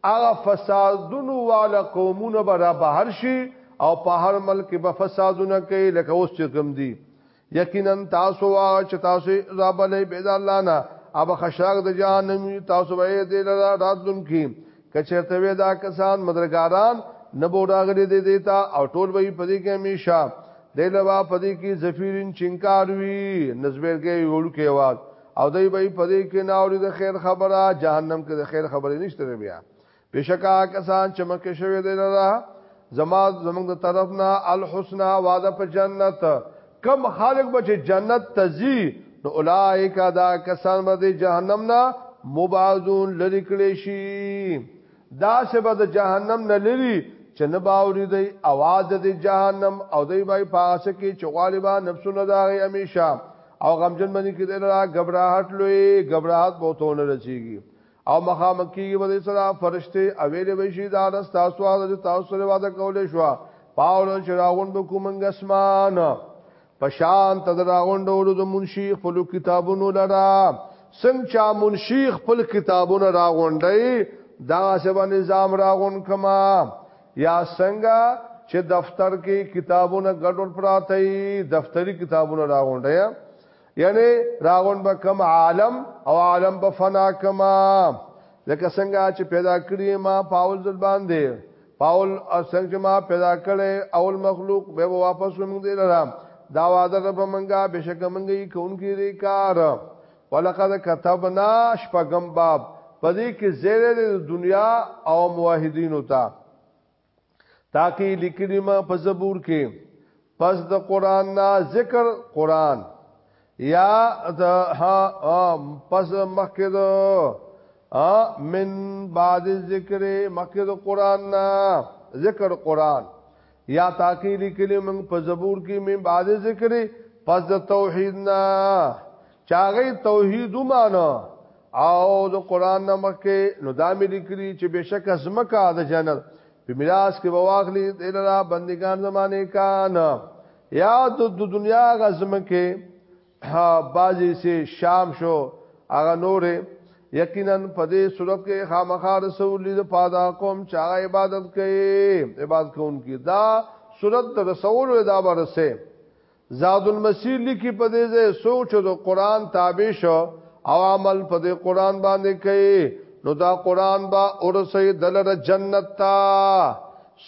S1: هغه فسادونو والا قومونه به را بهر شي او په هر ملک به فسادونه کوي لکه اوس چې کوم دي یقینا تاسو وا چې تاسو را بلې بيد الله نه اب خشاک د جهنم تاسو به دې لرا راتلون کی کچرته وې دا کسان مدرګاران نبو راغلي دې دیتا او ټول به پدې کې همیشه دلوا پدې کې زفیرین چنکار وی نزبر کې وړو کې आवाज او دوی به په دې کې ناوري د خیر خبره جهنم کې د خیر خبره نشته بیا بشکا کسان چې مکه شوی دی لرا زما زمونږ د طرف نه الحسنا وعده په جنت کم خالق بچ جنت تزي نو اولائک دا کسان به جهنم نه مبعدون لری کړي شي دا سه به د جهنم نه لري چې نه باوري دی आवाज د جهنم او دی بای پاسه کې چې غالبا نفسونه داغي همیشه او غمجن باندې کې دلته غبرهټ لوی غبرهټ بوتونه رسیږي او مخامخ کیږي به سره فرشته اویل به شي دا د تاسو او تاسو سره وعده کولې شو پاول چې راغون به کومنګ اسمان پشان ته راغونډولو د منشي خپل کتابونو لرا څنګه چا منشي خپل کتابونه راغونډي دا سبا نظام راغون کما یا څنګه چې دفتر کې کتابونه ګډوډ پراته دي دفتری کتابونه راغونډي یعنی راغون به کم عالم او عالم به فنا کما لکه څنګه چې پیدا کړی ما پاول ځل باندې پاول اسنګ چې ما پیدا کړي او المخلوق به واپس موږ دې لرم دا وعده رب منګه بشک منګه یې کونکي دې کار ولقد كتبنا شپغم باب پدې کې زیره د دنیا او موحدین وتا تاکي لیکلی ما په زبور کې پس د قران نه ذکر قران یا د ها پس مخکې د ا من بعد ذکر مخکې د قران نه ذکر قران یا تاکي لیکلی من په زبور کې من بعد ذکر پس د توحید نه چاغې توحید ومانه او د قران نمکه نو دا مې لیکلي چې بشک ازمکه د جنت په میراث کې بواخلی دلرا بندگان زمانه کان یا د دنیا غزم کې ها بازي سي شام شو هغه نور یقینا په دې صورت کې خامخا رسول دې پادا قوم چا عبادت کوي عبادت کوونکی دا صورت رسول دا ورسه زاد المسیر لیکي په دې ځای سوچ د قران تابع شو او عمل په دې قران باندې کوي نو دا قران با اورسې دلر جنت تا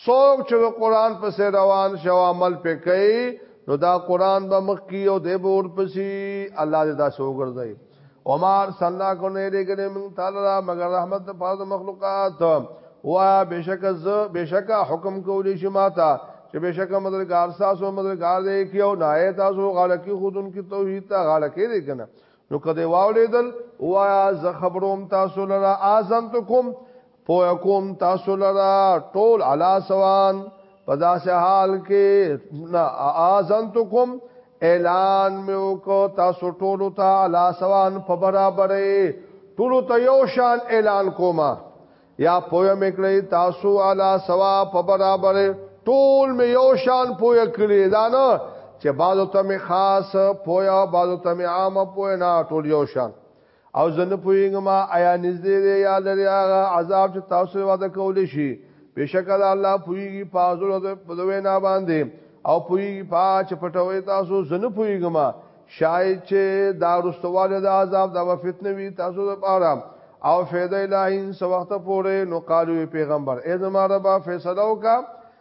S1: سوچ چې قران پس روان شو عمل په کوي نو دا قران به مخ کی او د بور پسی الله دې دا سوګرځي وما ارسلنا کو نه دې ګنې مون تعالی را مگر رحمت د پاره د مخلوقات وا بشک ز بشک حکم کولی شي ماته چې بشک مدرګار ساسو مدرګار دې کیو نه آئے تاسو غاړه کې خودن کې توحید ته غاړه کې دې کنه نو کده واولېدل وا ز خبروم تاسو لرا اعظم تو کوم پویا کوم تاسو لرا ټول علا سوان پدا سے حال کې نا آزنتکم اعلان مې وکړ تاسو ټول ته علا سوان په برابرې ټول ته یو شان اعلان کوما یا پویا مې کړی تاسو علا سوا په برابرې ټول مې یو شان پویا کړی دا نه چې بعضو ته مې خاص پویا بعضو ته مې عام پویا نه ټول یو شان او زه نه پوهېږم آیا نږدې دی یا لرې هغه عذاب چې تاسو یې وعده کولی شي بېشکه د الله پوهېږي په هغه زړه په د وینا باندې او پوهېږي په هغه چې پټوئ تاسو زه نه پوهېږم شاید چې دا وروستوالی د عذاب دا به فتنه وي تاسو دپاره او فایده الهین څه وخته پورې نو قالو پیغمبر ای زما ربه فیصله
S2: وکړه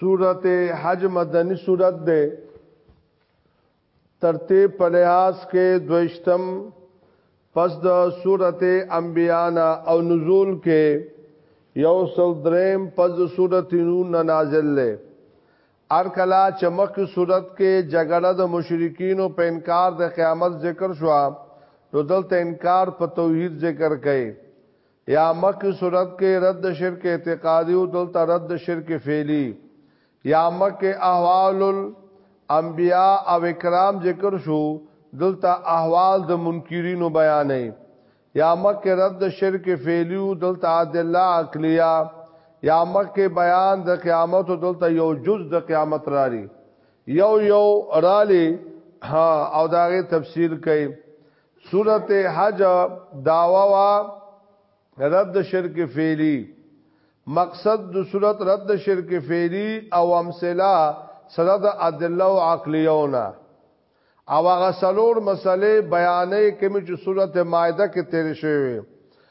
S1: سورت حج مدنی سورت ده ترتیب په لحاظ کې دویشتم پس د سورت انبیانا او نزول کې یو سل دریم پس د سورت نون نازل لے ارکلا چمک صورت کې جګړه د مشرکین او په انکار د قیامت ذکر شو نو دلته انکار په توحید ذکر کړي یا مکه صورت کې رد شرک اعتقادي او دلته رد شرک فعلی یا مکه احوال الانبیاء او اکرام ذکر شو دلته احوال د منکرینو بیانې یا مکه رد شرک فعلی او دلته ادله عقلیه یا مکه بیان د قیامت او دلته یو جز د قیامت راری یو یو رالی او داغه تفسیر کوي صورت حج داوا وا رد شرک فعلی مقصد د صورت رد شرک فعلی او امثله سره د ادله او عقلیونه او هغه سلور مسلې بیانې کوم چې صورت مائده کې تیر شوی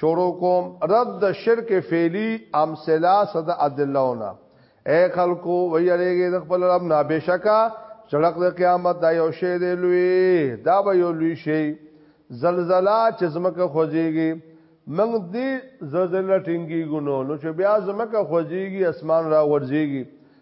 S1: شروع کوم رد د شرک فعلی امثله صد ادلهونه اے خلکو ویریږي د خپل رب نه بشکا چړق د قیامت دا یو شی دی لوی دا به یو لوی شی زلزلہ چې زمکه خوځيږي موږ دې زلزلہ ټینګي ګونو نو چې بیا زمکه خوځيږي اسمان را ورځيږي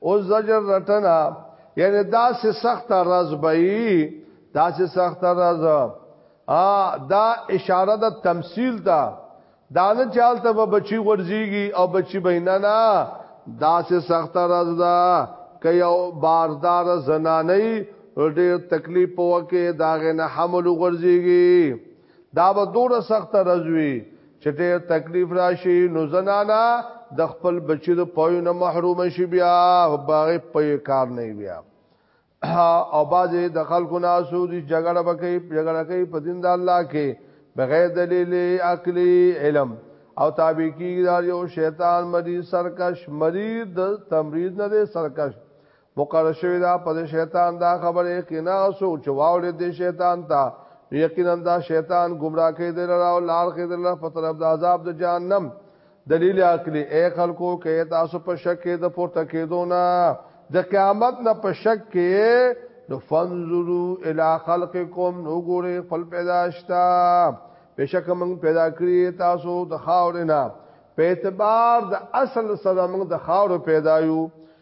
S1: او زجر رټنا یعنی دا سه سخت رز بئی دا سه سخت رز ا دا اشاره د تمثيل ته دا نه چالت به بچي ورزيږي او بچي بینا نه دا سه سخت رز دا ک یو باردار زنانه ډېر تکلیف وکي دا غنه حمل ورزيږي دا به دوره سخت رزوي چې ډېر تکلیف راشي نو زنانا د خپل بچی د پوی نه محروم شي بیا باغ په کار نه بیا او بازي د خلکو نه سودي جګړه وکي جګړه کوي په دین د الله کې بغیر دلیل عقلی علم او تابع کیږي دا یو شیطان مریض سرکش مریض د تمرید نه دی سرکش مقرر شوی دا په شیطان دا خبره یقینا سو چې واولې دې شیطان ته یقینا دا شیطان گمراه کېدل او لار کېدل په طرف د عذاب د جهنم دلیل عقلی اے خلکو کې تاسو په شک کې د پورته کېدو نه د قیامت نه په شک کې نو فنظروا الی خلقکم نو ګوري خپل پیداشتا بشک موږ پیدا کړی تاسو د خاور نه په اعتبار د اصل سره موږ د خاور پیدا یو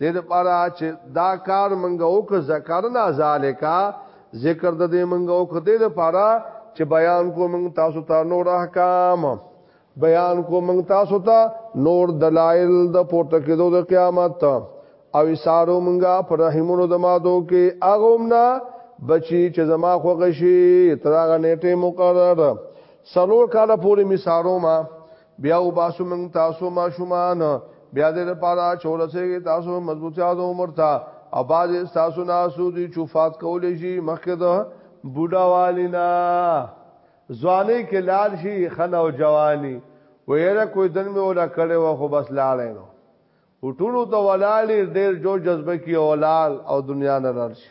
S1: دې لپاره چې دا کار منګه وک ذکرنا ذالک ذکر د دې منګه وک دې لپاره چې بیان کو منګ تاسو ته نور احکام بیان کو منګ تاسو ته نور دلایل د پورته کېدو د قیامت او سارو منګه پر رحمونو د مادو کې اغومنا بچی چې زما خو غشي تراغه نیټه مقرر سلور کاله پورې می سارو ما بیا و باسو موږ تاسو ما شومان بیا دې لپاره چورسېږي تاسو مضبوطیا د عمر ته او باز تاسو نه سودی چوفات کولې شي مخکې ده بوډا والینا ځواني کې لال شي خنه او جواني ویره کوئی دن می ولا کړي و خو بس لاړې نو وټولو ته ولاړې ډېر جو جذبه کې اولال او دنیا نه لړ شي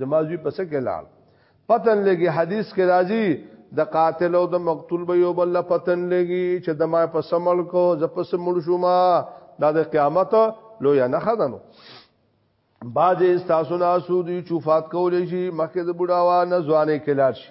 S1: زما زوی پس کې لاړ پتن لګي حدیث کې راځي د قاتل او د مقتول به یو بل پتن لګي چې د ما په سمل کو ز په سمل شوما دا د قیامت لو یا نه خدانو باج استاسو ناسو دی چوفات کولې شي مخکې د بډاوا نه ځوانې کلار شي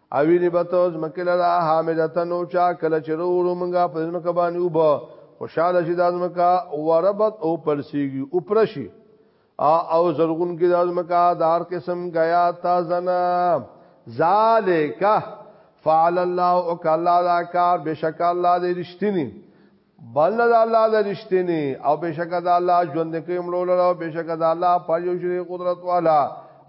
S1: او ویني به ته زمکه لرا حامدتن او چا کله چې ورو مونږه په زمکه باندې وب خوشاله شي د زمکه او ربط او پرسیږي او پرشي او زرغون کې د زمکه دار قسم غیا تازنا ذالک فعل الله او کلا دا کار بشک الله دې رښتینی بل د الله د رښتینی او بشک د الله ژوند کې مړو لره او بشک د الله په یو شری قدرت والا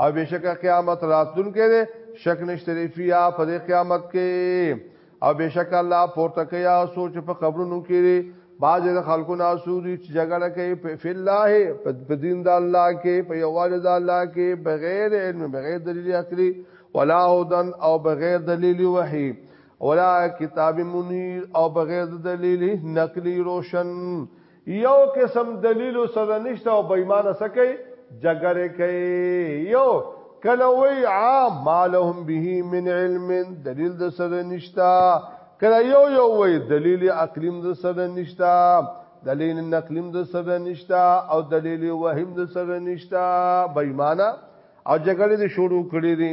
S1: او بشک قیامت راتلون کې شک نشته فیا په قیامت کې او بشک الله پورته کوي او سوچ په قبرونو کې باز د خلکو نه سودی چې جګړه کوي په فی الله په دین د الله کې په یوال د الله کې بغیر علم بغیر دلیل عقلی ولا هدن او بغیر دلیل وحی ولا کتاب منیر او بغیر دلیل نقلی روشن یو قسم دلیل سره نشته او بېمانه سکه جګړه کوي یو کله وی عام مالهم به من علم دلیل د سره نشتا کله یو یو وی دلیل عقلیم د سره نشتا دلیل نقلیم د سره نشتا او دلیل وهم د سره نشتا بېمانه او جګړه دې شروع کړې دي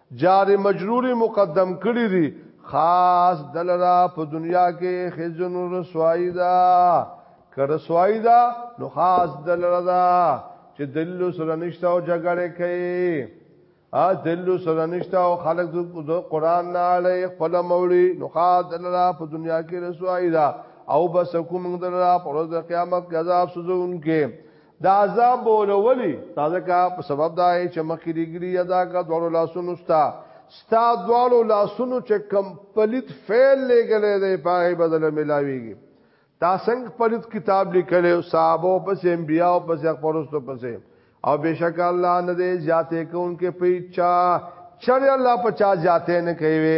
S1: جار مجرور مقدم کړی دی خاص دلرا په دنیا کې خزن رسوایی دا که رسوایی دا نو خاص دلرا دا چې دلو سره نشته او جګړه کوي ا دلو سره نشته او خلک د قران نه اړي خپل مولي نو خاص دلرا په دنیا کې رسوایی دا او بس کوم دلرا پر د قیامت کې عذاب سوزون کې دا عذاب ولولی تازه کا په سبب دا چې مخکې لګري ادا کا دوړو لاسونو ستا ستا دوړو لاسونو چې کم پلیت فعل لګلې دی پای بدل ملاويږي تا څنګه پلیت کتاب لیکل او صحابه پس انبیا او پس خبرستو پس او بشک الله نه دی ذاته کوونکې پیچا چر الله پچا ذاته نه کوي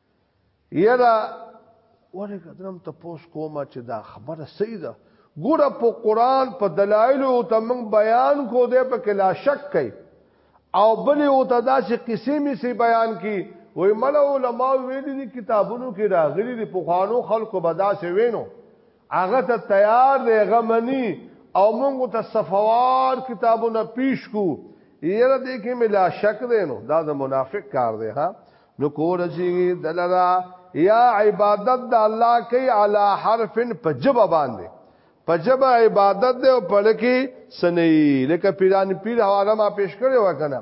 S1: یرا ولې قدرم ته پوس کومه چې دا خبره صحیح ده ګوره په قران په دلایل او ته موږ بیان کو دې په کلا شک کوي او بل او ته داسې قصې می سي بیان کی وای مله علماء ویلي دي کتابونو کې راغلي دي په خوانو خلکو بداسې وینو هغه ته تیار دی هغه منی او موږ ته صفوار کتابونه پیش کو یره دې کې ملا شک دی نو دا د منافق کار دی ها نو کور شي دلرا یا عبادت د الله کې علی حرف په جبه باندې په جبه عبادت دی او په لکه سنې لکه پیران پیر حواله ما پیش کړی وکنه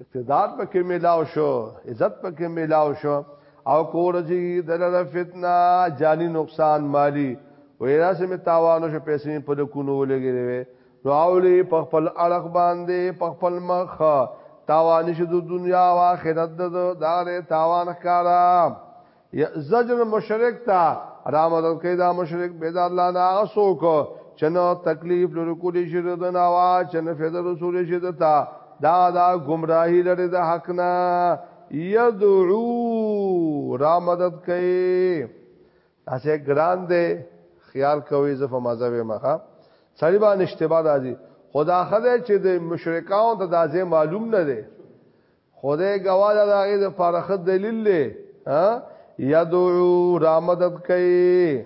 S1: اقتدار پکې ملاو شو عزت پکې ملاو شو او کورځي دلر فتنه جانی نقصان مالی وې راځي می تاوانو شو پیسې په لکونو ولګېږي وې نو اولی په خپل اړخ باندې په خپل مخ تاوان شو د دنیا او آخرت د دغه تاوان ښکارا زجر مشرک تا رامد کې دا مشرک بيد الله نه غسوک چنه تکلیف لور کولی شي د نوا چنه فیض رسول شي دتا دا دا گمراهی لري د حق نه یدعو را مدد کوي اسه ګران دی خیال کوي زفه مذهب مخه سړي باندې اشتباه راځي خدا خدای چې د مشرکان ته دازې معلوم نه دی خدای گواه ده هغه د فارخت دلیل له ها یدعو رامدد کوي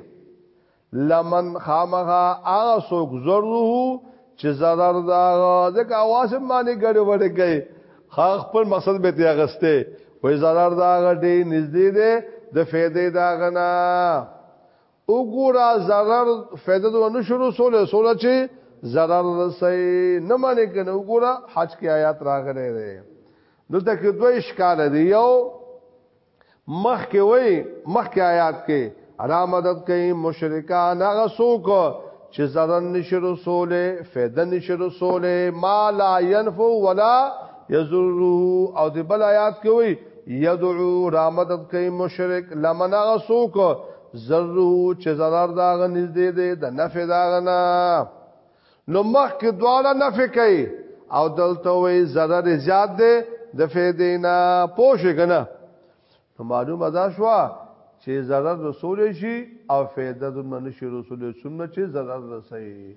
S1: لمن خامغه هغه څوک ضرره چې zarar دا ځکه اواز باندې ګډه وډه کوي خاخ پر مقصد به تی اغسته وې zarar دا غټي نږدې ده د فائدې دا غنا وګوره zarar فائدہ دو نه شروع سول سول چې zarar رسي نه معنی کنه وګوره حج کې آیات راغلي دي دلته کې دوه اشکال دي یو مخ کې وای مخ کې آیات کې را مدد کوي مشرکان هغه څوک چې zarar نشرو سوله فائدہ نشرو سوله ما لا ينفو ولا يضره او د بل آیات کې وای يدعو را مدد کوي مشرک لمن هغه څوک ذره چې zarar دا غ نږدې دی د نفع دا غنا نو مخ کې دواړه نفع کوي او دلته وي zarar زیات دی د فیدې نه پوښ کنه نو معلومه دا شو چې zarar رسول شي او فیده د منشي رسول سنت چې zarar رسي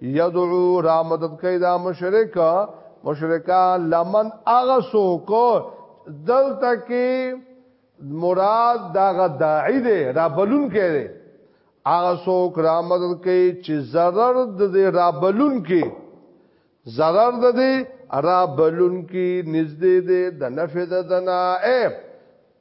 S1: یدعو را مدد کوي دا مشرک مشرکان لمن اغسو کو دلته کې مراد دا غ داعی دی را بلون کې دی هغه څوک را مدد کوي چې zarar د دې را بلون کې zarar د دې را بلون کې نږدې دی د نفع د دنا اے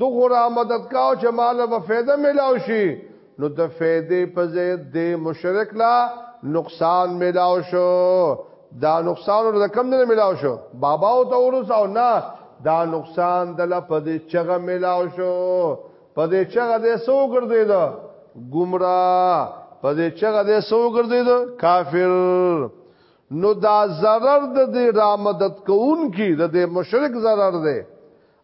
S1: دغه را مدد کاو چې مال و فایده ملاو شي نو د فایده په ځای د مشرک لا نقصان ملاو شو دا نقصان ور کم نه ملاو شو بابا او ته ورس او نه دا نقصان د لپد چغه ملاو شو په دې چغه دې سو ګرځید گمراه په دې چغه دې سو ګرځید کافر نو دا zarar د دې را مدد کوون کی د دې مشرک zarar دی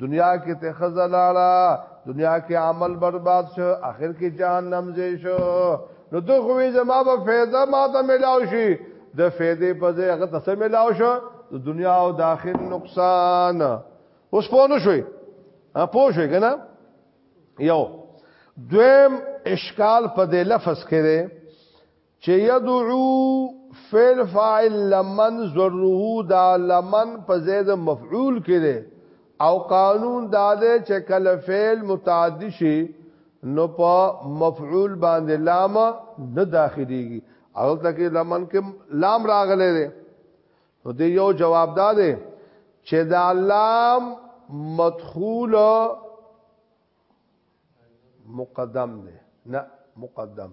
S1: دنیا کې ته خزلاړه دنیا کې عمل برباد شو اخر کې جهنم زی شو نو ته خو زما په فایده ما ته ملاو شي د فایده په ځای هغه ته سم ملاو شو د دنیا او د اخر نقصان اوس په نو شوي ا پوه شوي کنه یو دویم اشکال په دې لفظ کې دی چې يدعو فعل فاعل لمن ذره دا لمن په زید مفعول کړي او قانون دا ده چې کله فعل متعدی شي نو په مفعول باندې لام نه داخليږي او تکي لمن کې لام راغلي دي نو دی یو جواب دا ده چې دا لام مدخول مقدم ده نه مقدم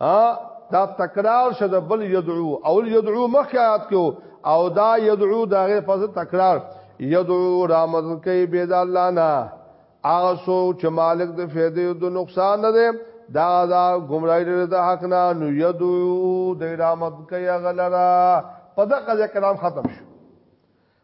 S1: ها دا تکرار شد بل يدعو او يدعو مخ آیات کو او دا يدعو دا غیر پس تکرار يدعو رامز کوي به د الله نه هغه سو چې مالک د فیدې او د نقصان نه دی دا دا گمراهی لري د حق نه نو يدعو د رامز کوي غلرا په دغه کلام ختم شو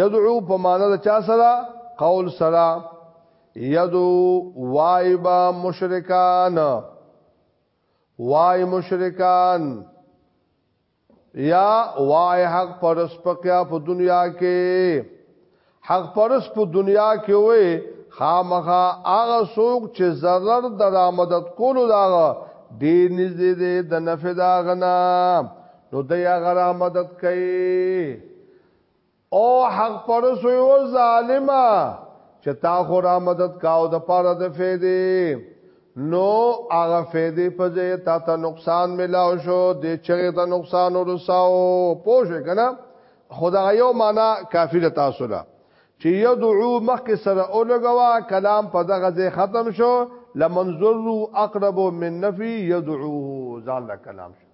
S1: یدعو په معنا د چا سره قول سره یدو وایبا مشرکان وای مشرکان یا وای حق پرس پکیا په دنیا کې حق پرس په دنیا کې وې خامخا هغه څوک چې zarar درآمدت کولو دا دې نږدې دې د نفع دا غنا نو د یا غرا مدد کوي او حق پرسو یو ظالما چې تا خو را مدد کاو د پاره د فیدې نو هغه فیدې په ځای تا ته نقصان ملاو شو د چغې ته نقصان ورساو پوه کنه خدا یو معنا کافی د تاسو له چې یدعو مخک سره اولګوا کلام په دغه ځای ختم شو لمنظر اقرب من نفي يدعوه ځان له کلام شو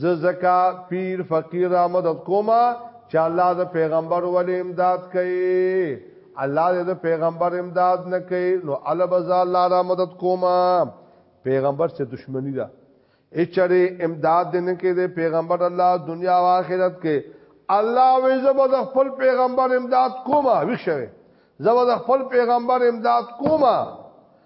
S1: زه زکا پیر فقیر را مدد کوما چې الله د پیغمبر ولې امداد کوي الله د پیغمبر امداد نه کوي نو البز الله را مدد کوما پیغمبر سره دښمنی ده اچره امداد نه کوي د پیغمبر الله دنیا او آخرت کې الله وې زبر د خپل پیغمبر امداد کوما وښوي زبر د خپل پیغمبر امداد کوما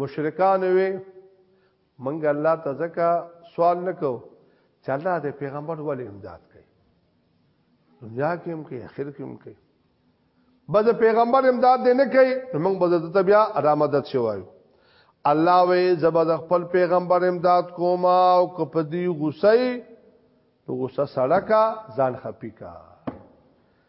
S1: مشرکان وی منګ الله تزکا سوال نکو چې الله د پیغمبر ولې امداد کوي دنیا کې هم کوي اخر کې هم کوي بده پیغمبر امداد دې نه کوي موږ بده ته بیا رامدد شوایو الله وې زبد خپل پیغمبر امداد کوما او کپدی غصې نو غصه سړکا ځان خپی کا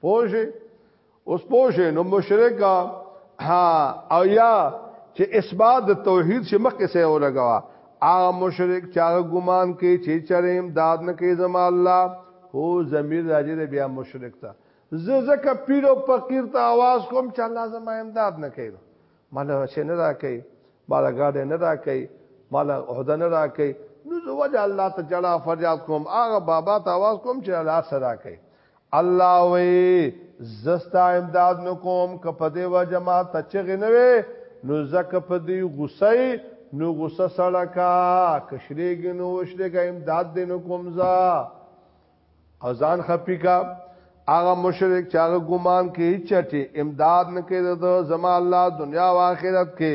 S1: پوجي اوس پوجي نو مشرکا ها او یا چې اثبات د توحید چې مخکې سه ولګوا هغه مشرک چې هغه ګمان کوي چې چرېم داد نه کوي زما الله هو زمير راځي د بیا مشرک ته زه زکه پیر او فقیر ته आवाज کوم چې الله زما امداد نه کوي مال چې نه راکې مال غاډه نه راکې مال عہده نه راکې نو زه وجه الله ته جړه فریاد کوم هغه بابا ته आवाज کوم چې الله سره راکې الله وی زستا امداد نکوم که په دی وجه ما ته چغې نه وې نو زکه په دی غصه نو غصه سړه کا کشریږي نو وشریږي امداد دی نکوم زا ازان خپی کا هغه مشرک چې هغه ګمان کوي چټي امداد نه کوي د زما الله دنیا او آخرت کې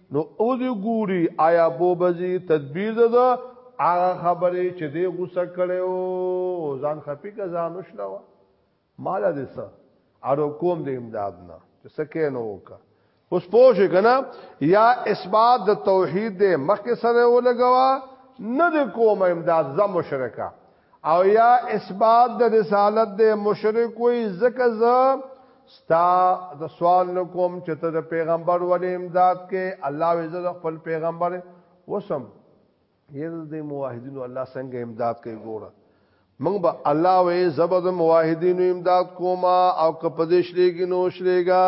S1: نو او دی ګوري آیا بو بزی تدبیر ده ده آغا خبری چه دی غصه کړی او ځان خپی که ځان وشلوه مالا دی سا ارو کوم دی امداد نه چه سکه نو وکا اوس پوه شي کنه یا اثبات د توحید د مخک سره ولګوا نه د کوم امداد زم مشرکا او یا اثبات د رسالت د مشرک وي زکه ز ستا د سوال نکوم چې ته د پیغمبر ولې امداد کې الله عزت خپل پیغمبر وسم یې د موحدینو الله څنګه امداد کوي ګوره موږ به الله وې زبد موحدینو امداد کوما او کپدې شریګینو شریګا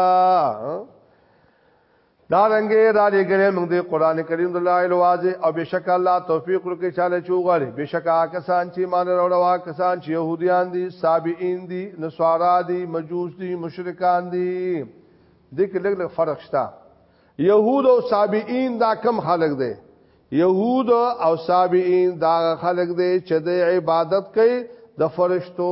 S1: دا رنګه را دې ګره موږ دې قران کریم د لایل واځي او بشک الله توفیق ورکړي چاله چوغړي بشک کسان چې مان وروړوا کسان چې يهوديان دي سابئین دي نصارا دي مجوس دي مشرکان دي دغه لګ لګ فرق شته يهود او سابئین دا کم خلق دي يهود او سابئین دا خلق دي چې د عبادت کوي د فرشتو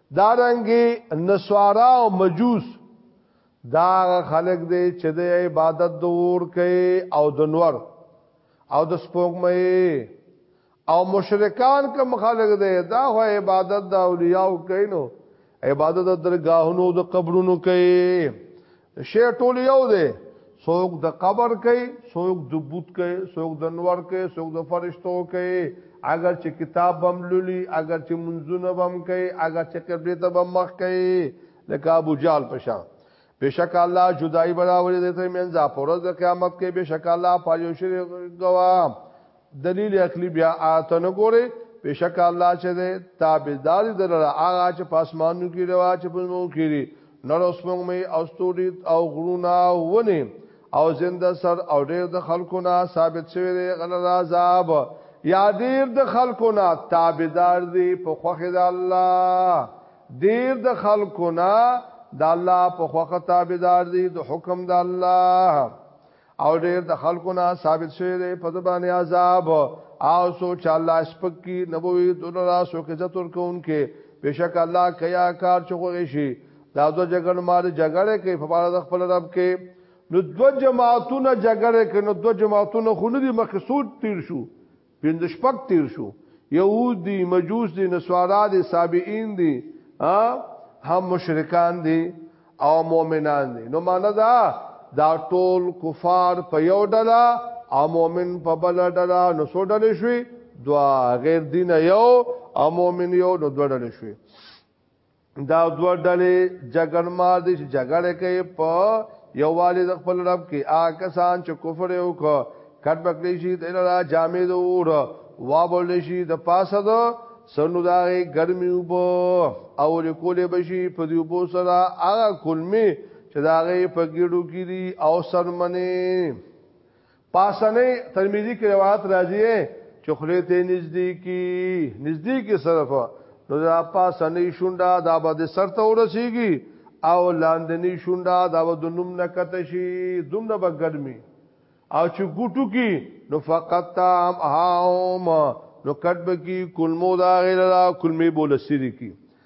S1: دارنګي نسوارا او مجوس دا خلق دی چې د عبادت د ور کوي او د نور او د سپوږمۍ او مشرکان کوم خلق دی دا هو عبادت د اولیاء کوي نو عبادت د درگاهونو د قبرونو کوي شی ټول یو دی څوک د قبر کوي څوک د بوت کوي څوک د نور کوي څوک د فرشتو کوي اگر چې کتاب بم لولي اگر چې منځونه بم کوي اگر چې قبله ته بم مخ کوي لکه ابو جال پشا بشک الله جدای برابر دې ته منځه پر ورځ قیامت کې بشک الله پاجو شری گواه دلیل عقلی بیا آته نه ګوره بشک الله چې ده تابعدار دي دلته هغه چې پاسمانو کې روا چې په مو کې دي نور اسمو می او ستوري او غرونه ونه او زنده سر او ډېر د خلکو نه ثابت شوی دی غلط عذاب یا ډېر د خلکو نه تابعدار دي په خوخه د الله ډېر د خلکو نه د الله په خوخه تابعدار دي د حکم د الله او ډیر د خلکو نه ثابت شوی دی په زبانه عذاب او سو چې الله سپک کی نبوي دلرا سو کې ذاتور کوونکې بشک الله کیا کار چغوي شي دا دو جګړ مار جګړه کې په بار د خپل رب کې نو دو جماعتونه جګړه کې نو دو جماعتونه خو نه دي مخسود تیر شو پنځه شپږ تیر شو یهود دی مجوس دی نسوارا دی سابعین دی هم مشرکان دی او مؤمنان دی نو معنا دا دا ټول کفار په یو ډله او مؤمن په بل ډله نو څو ډلې شوي دوا غیر دین یو او مؤمن یو نو دوه ډلې شوي دا دوه ډلې جګړ مار دي چې جګړه کوي په یو والد خپل رب کې آ کسان چې کفر یو کو کټ بکلی شي د لرا جامې د اور وا بول شي د پاسه د سنو دا ګرمي وب او لیکول بشي په دې وب سره هغه کلمي چې دا غي په ګډو کې دي او سرمنه پاسنه ترمذی کې روایت راځي چې خله ته نږدې کی نږدې کې صرف نو دا پاسنه شونډه دا به سر ته ورسیږي او لاندنی شونډه دا به د نوم نه کته شي دومره به ګرمي او چې ګټو کې نو فقط تام هاوم نو کټب کی کلمو دا غیر دا کلمې بول سری کی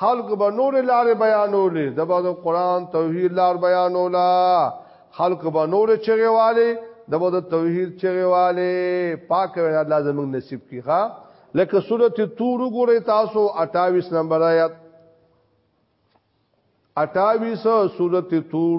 S1: خلق به نور لار بیانولې د بعد قران توحید لار بیانولا خلق به نور چغه والے د بعد توحید چغه والے پاک وینا الله زموږ نصیب کی ها لکه سوره تور ګورې تاسو 28 نمبر آیات 28 سوره تور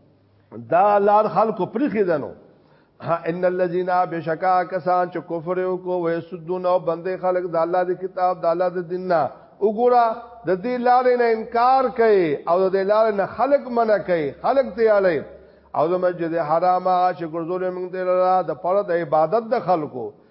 S1: دا لار خلکو پرخې دنو ان الذين بشکا کسان چې کفر وکړو وې سدون او بندې خلک د الله د کتاب د الله د دین نه وګوره د دې لارې نه انکار کوي او د دې لارې نه خلق منع کوي خلق ته یالي او د مسجد حرام چې ګرځول موږ ته لاره د پرد عبادت د خلکو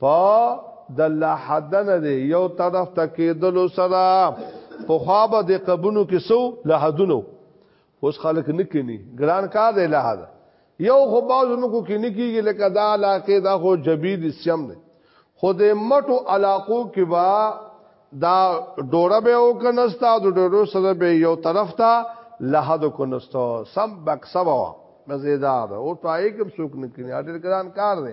S1: په د الله حدن دی یو طرف ته کېدلو سره په خوابه د قبونو کې سو لحدونو اوس خلک نکني ګران کار دی لحد یو خو بازونو کو کې نکیږي لکه دا علاقه دا خو جبید سیم دی خو د مټو علاقو کې با دا ډوره به او کنستا د ډورو سره به یو طرف ته لحد کو نستا سم بکسبا مزیدار او تو ایکم سوک نکنی اډر ګران کار دی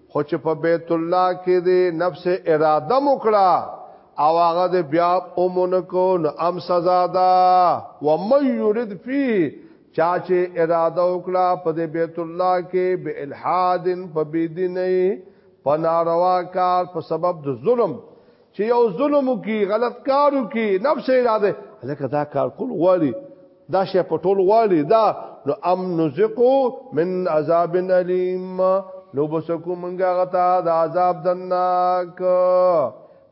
S1: خو چې په بیت الله کې د نفس اراده مکړه او هغه د بیا اومن کو نو ام سزا ده و من یرید فی چا چې اراده وکړه په بیت الله کې به الحاد په بيدینه په ناروا کار په سبب د ظلم چې یو ظلم کی غلط کارو کی نفس اراده لکه دا کار کول غواړي دا شی په ټول والی دا نو ام نزقو من عذاب الیم نو بسکو منګه غتا د عذاب دناک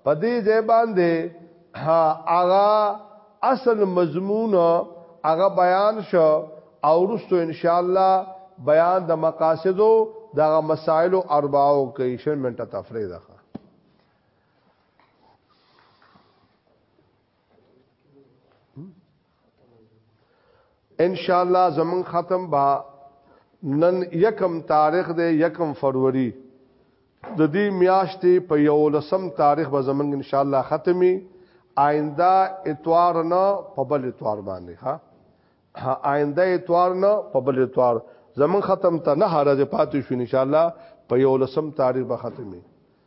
S1: پدې ځای باندې هغه اصل مضمون هغه بیان شو او رسو ان شاء الله بیان د مقاصدو دغه مسائل او ارباو کې شل منټه تفریح ده ان شاء الله زمون ختم با نن یکم تاریخ دی یکم فروری د دې میاشتې په یو لسم تاریخ به زمونږ ان شاء الله ختمي آینده اتوار نه په بل اتوار باندې ها آینده اتوار نه په بل اتوار زمون ختم ته نه هرځه پاتې شو ان شاء الله په یو لسم تاریخ به ختمي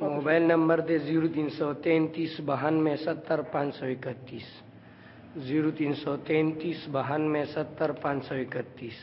S3: موبائل نمبر دے زیرو تین سو تینتیس بہانوے ستر پانچ سو اکتیس زیرو تین سو تینتیس بہانوے ستر پانچ سو اکتیس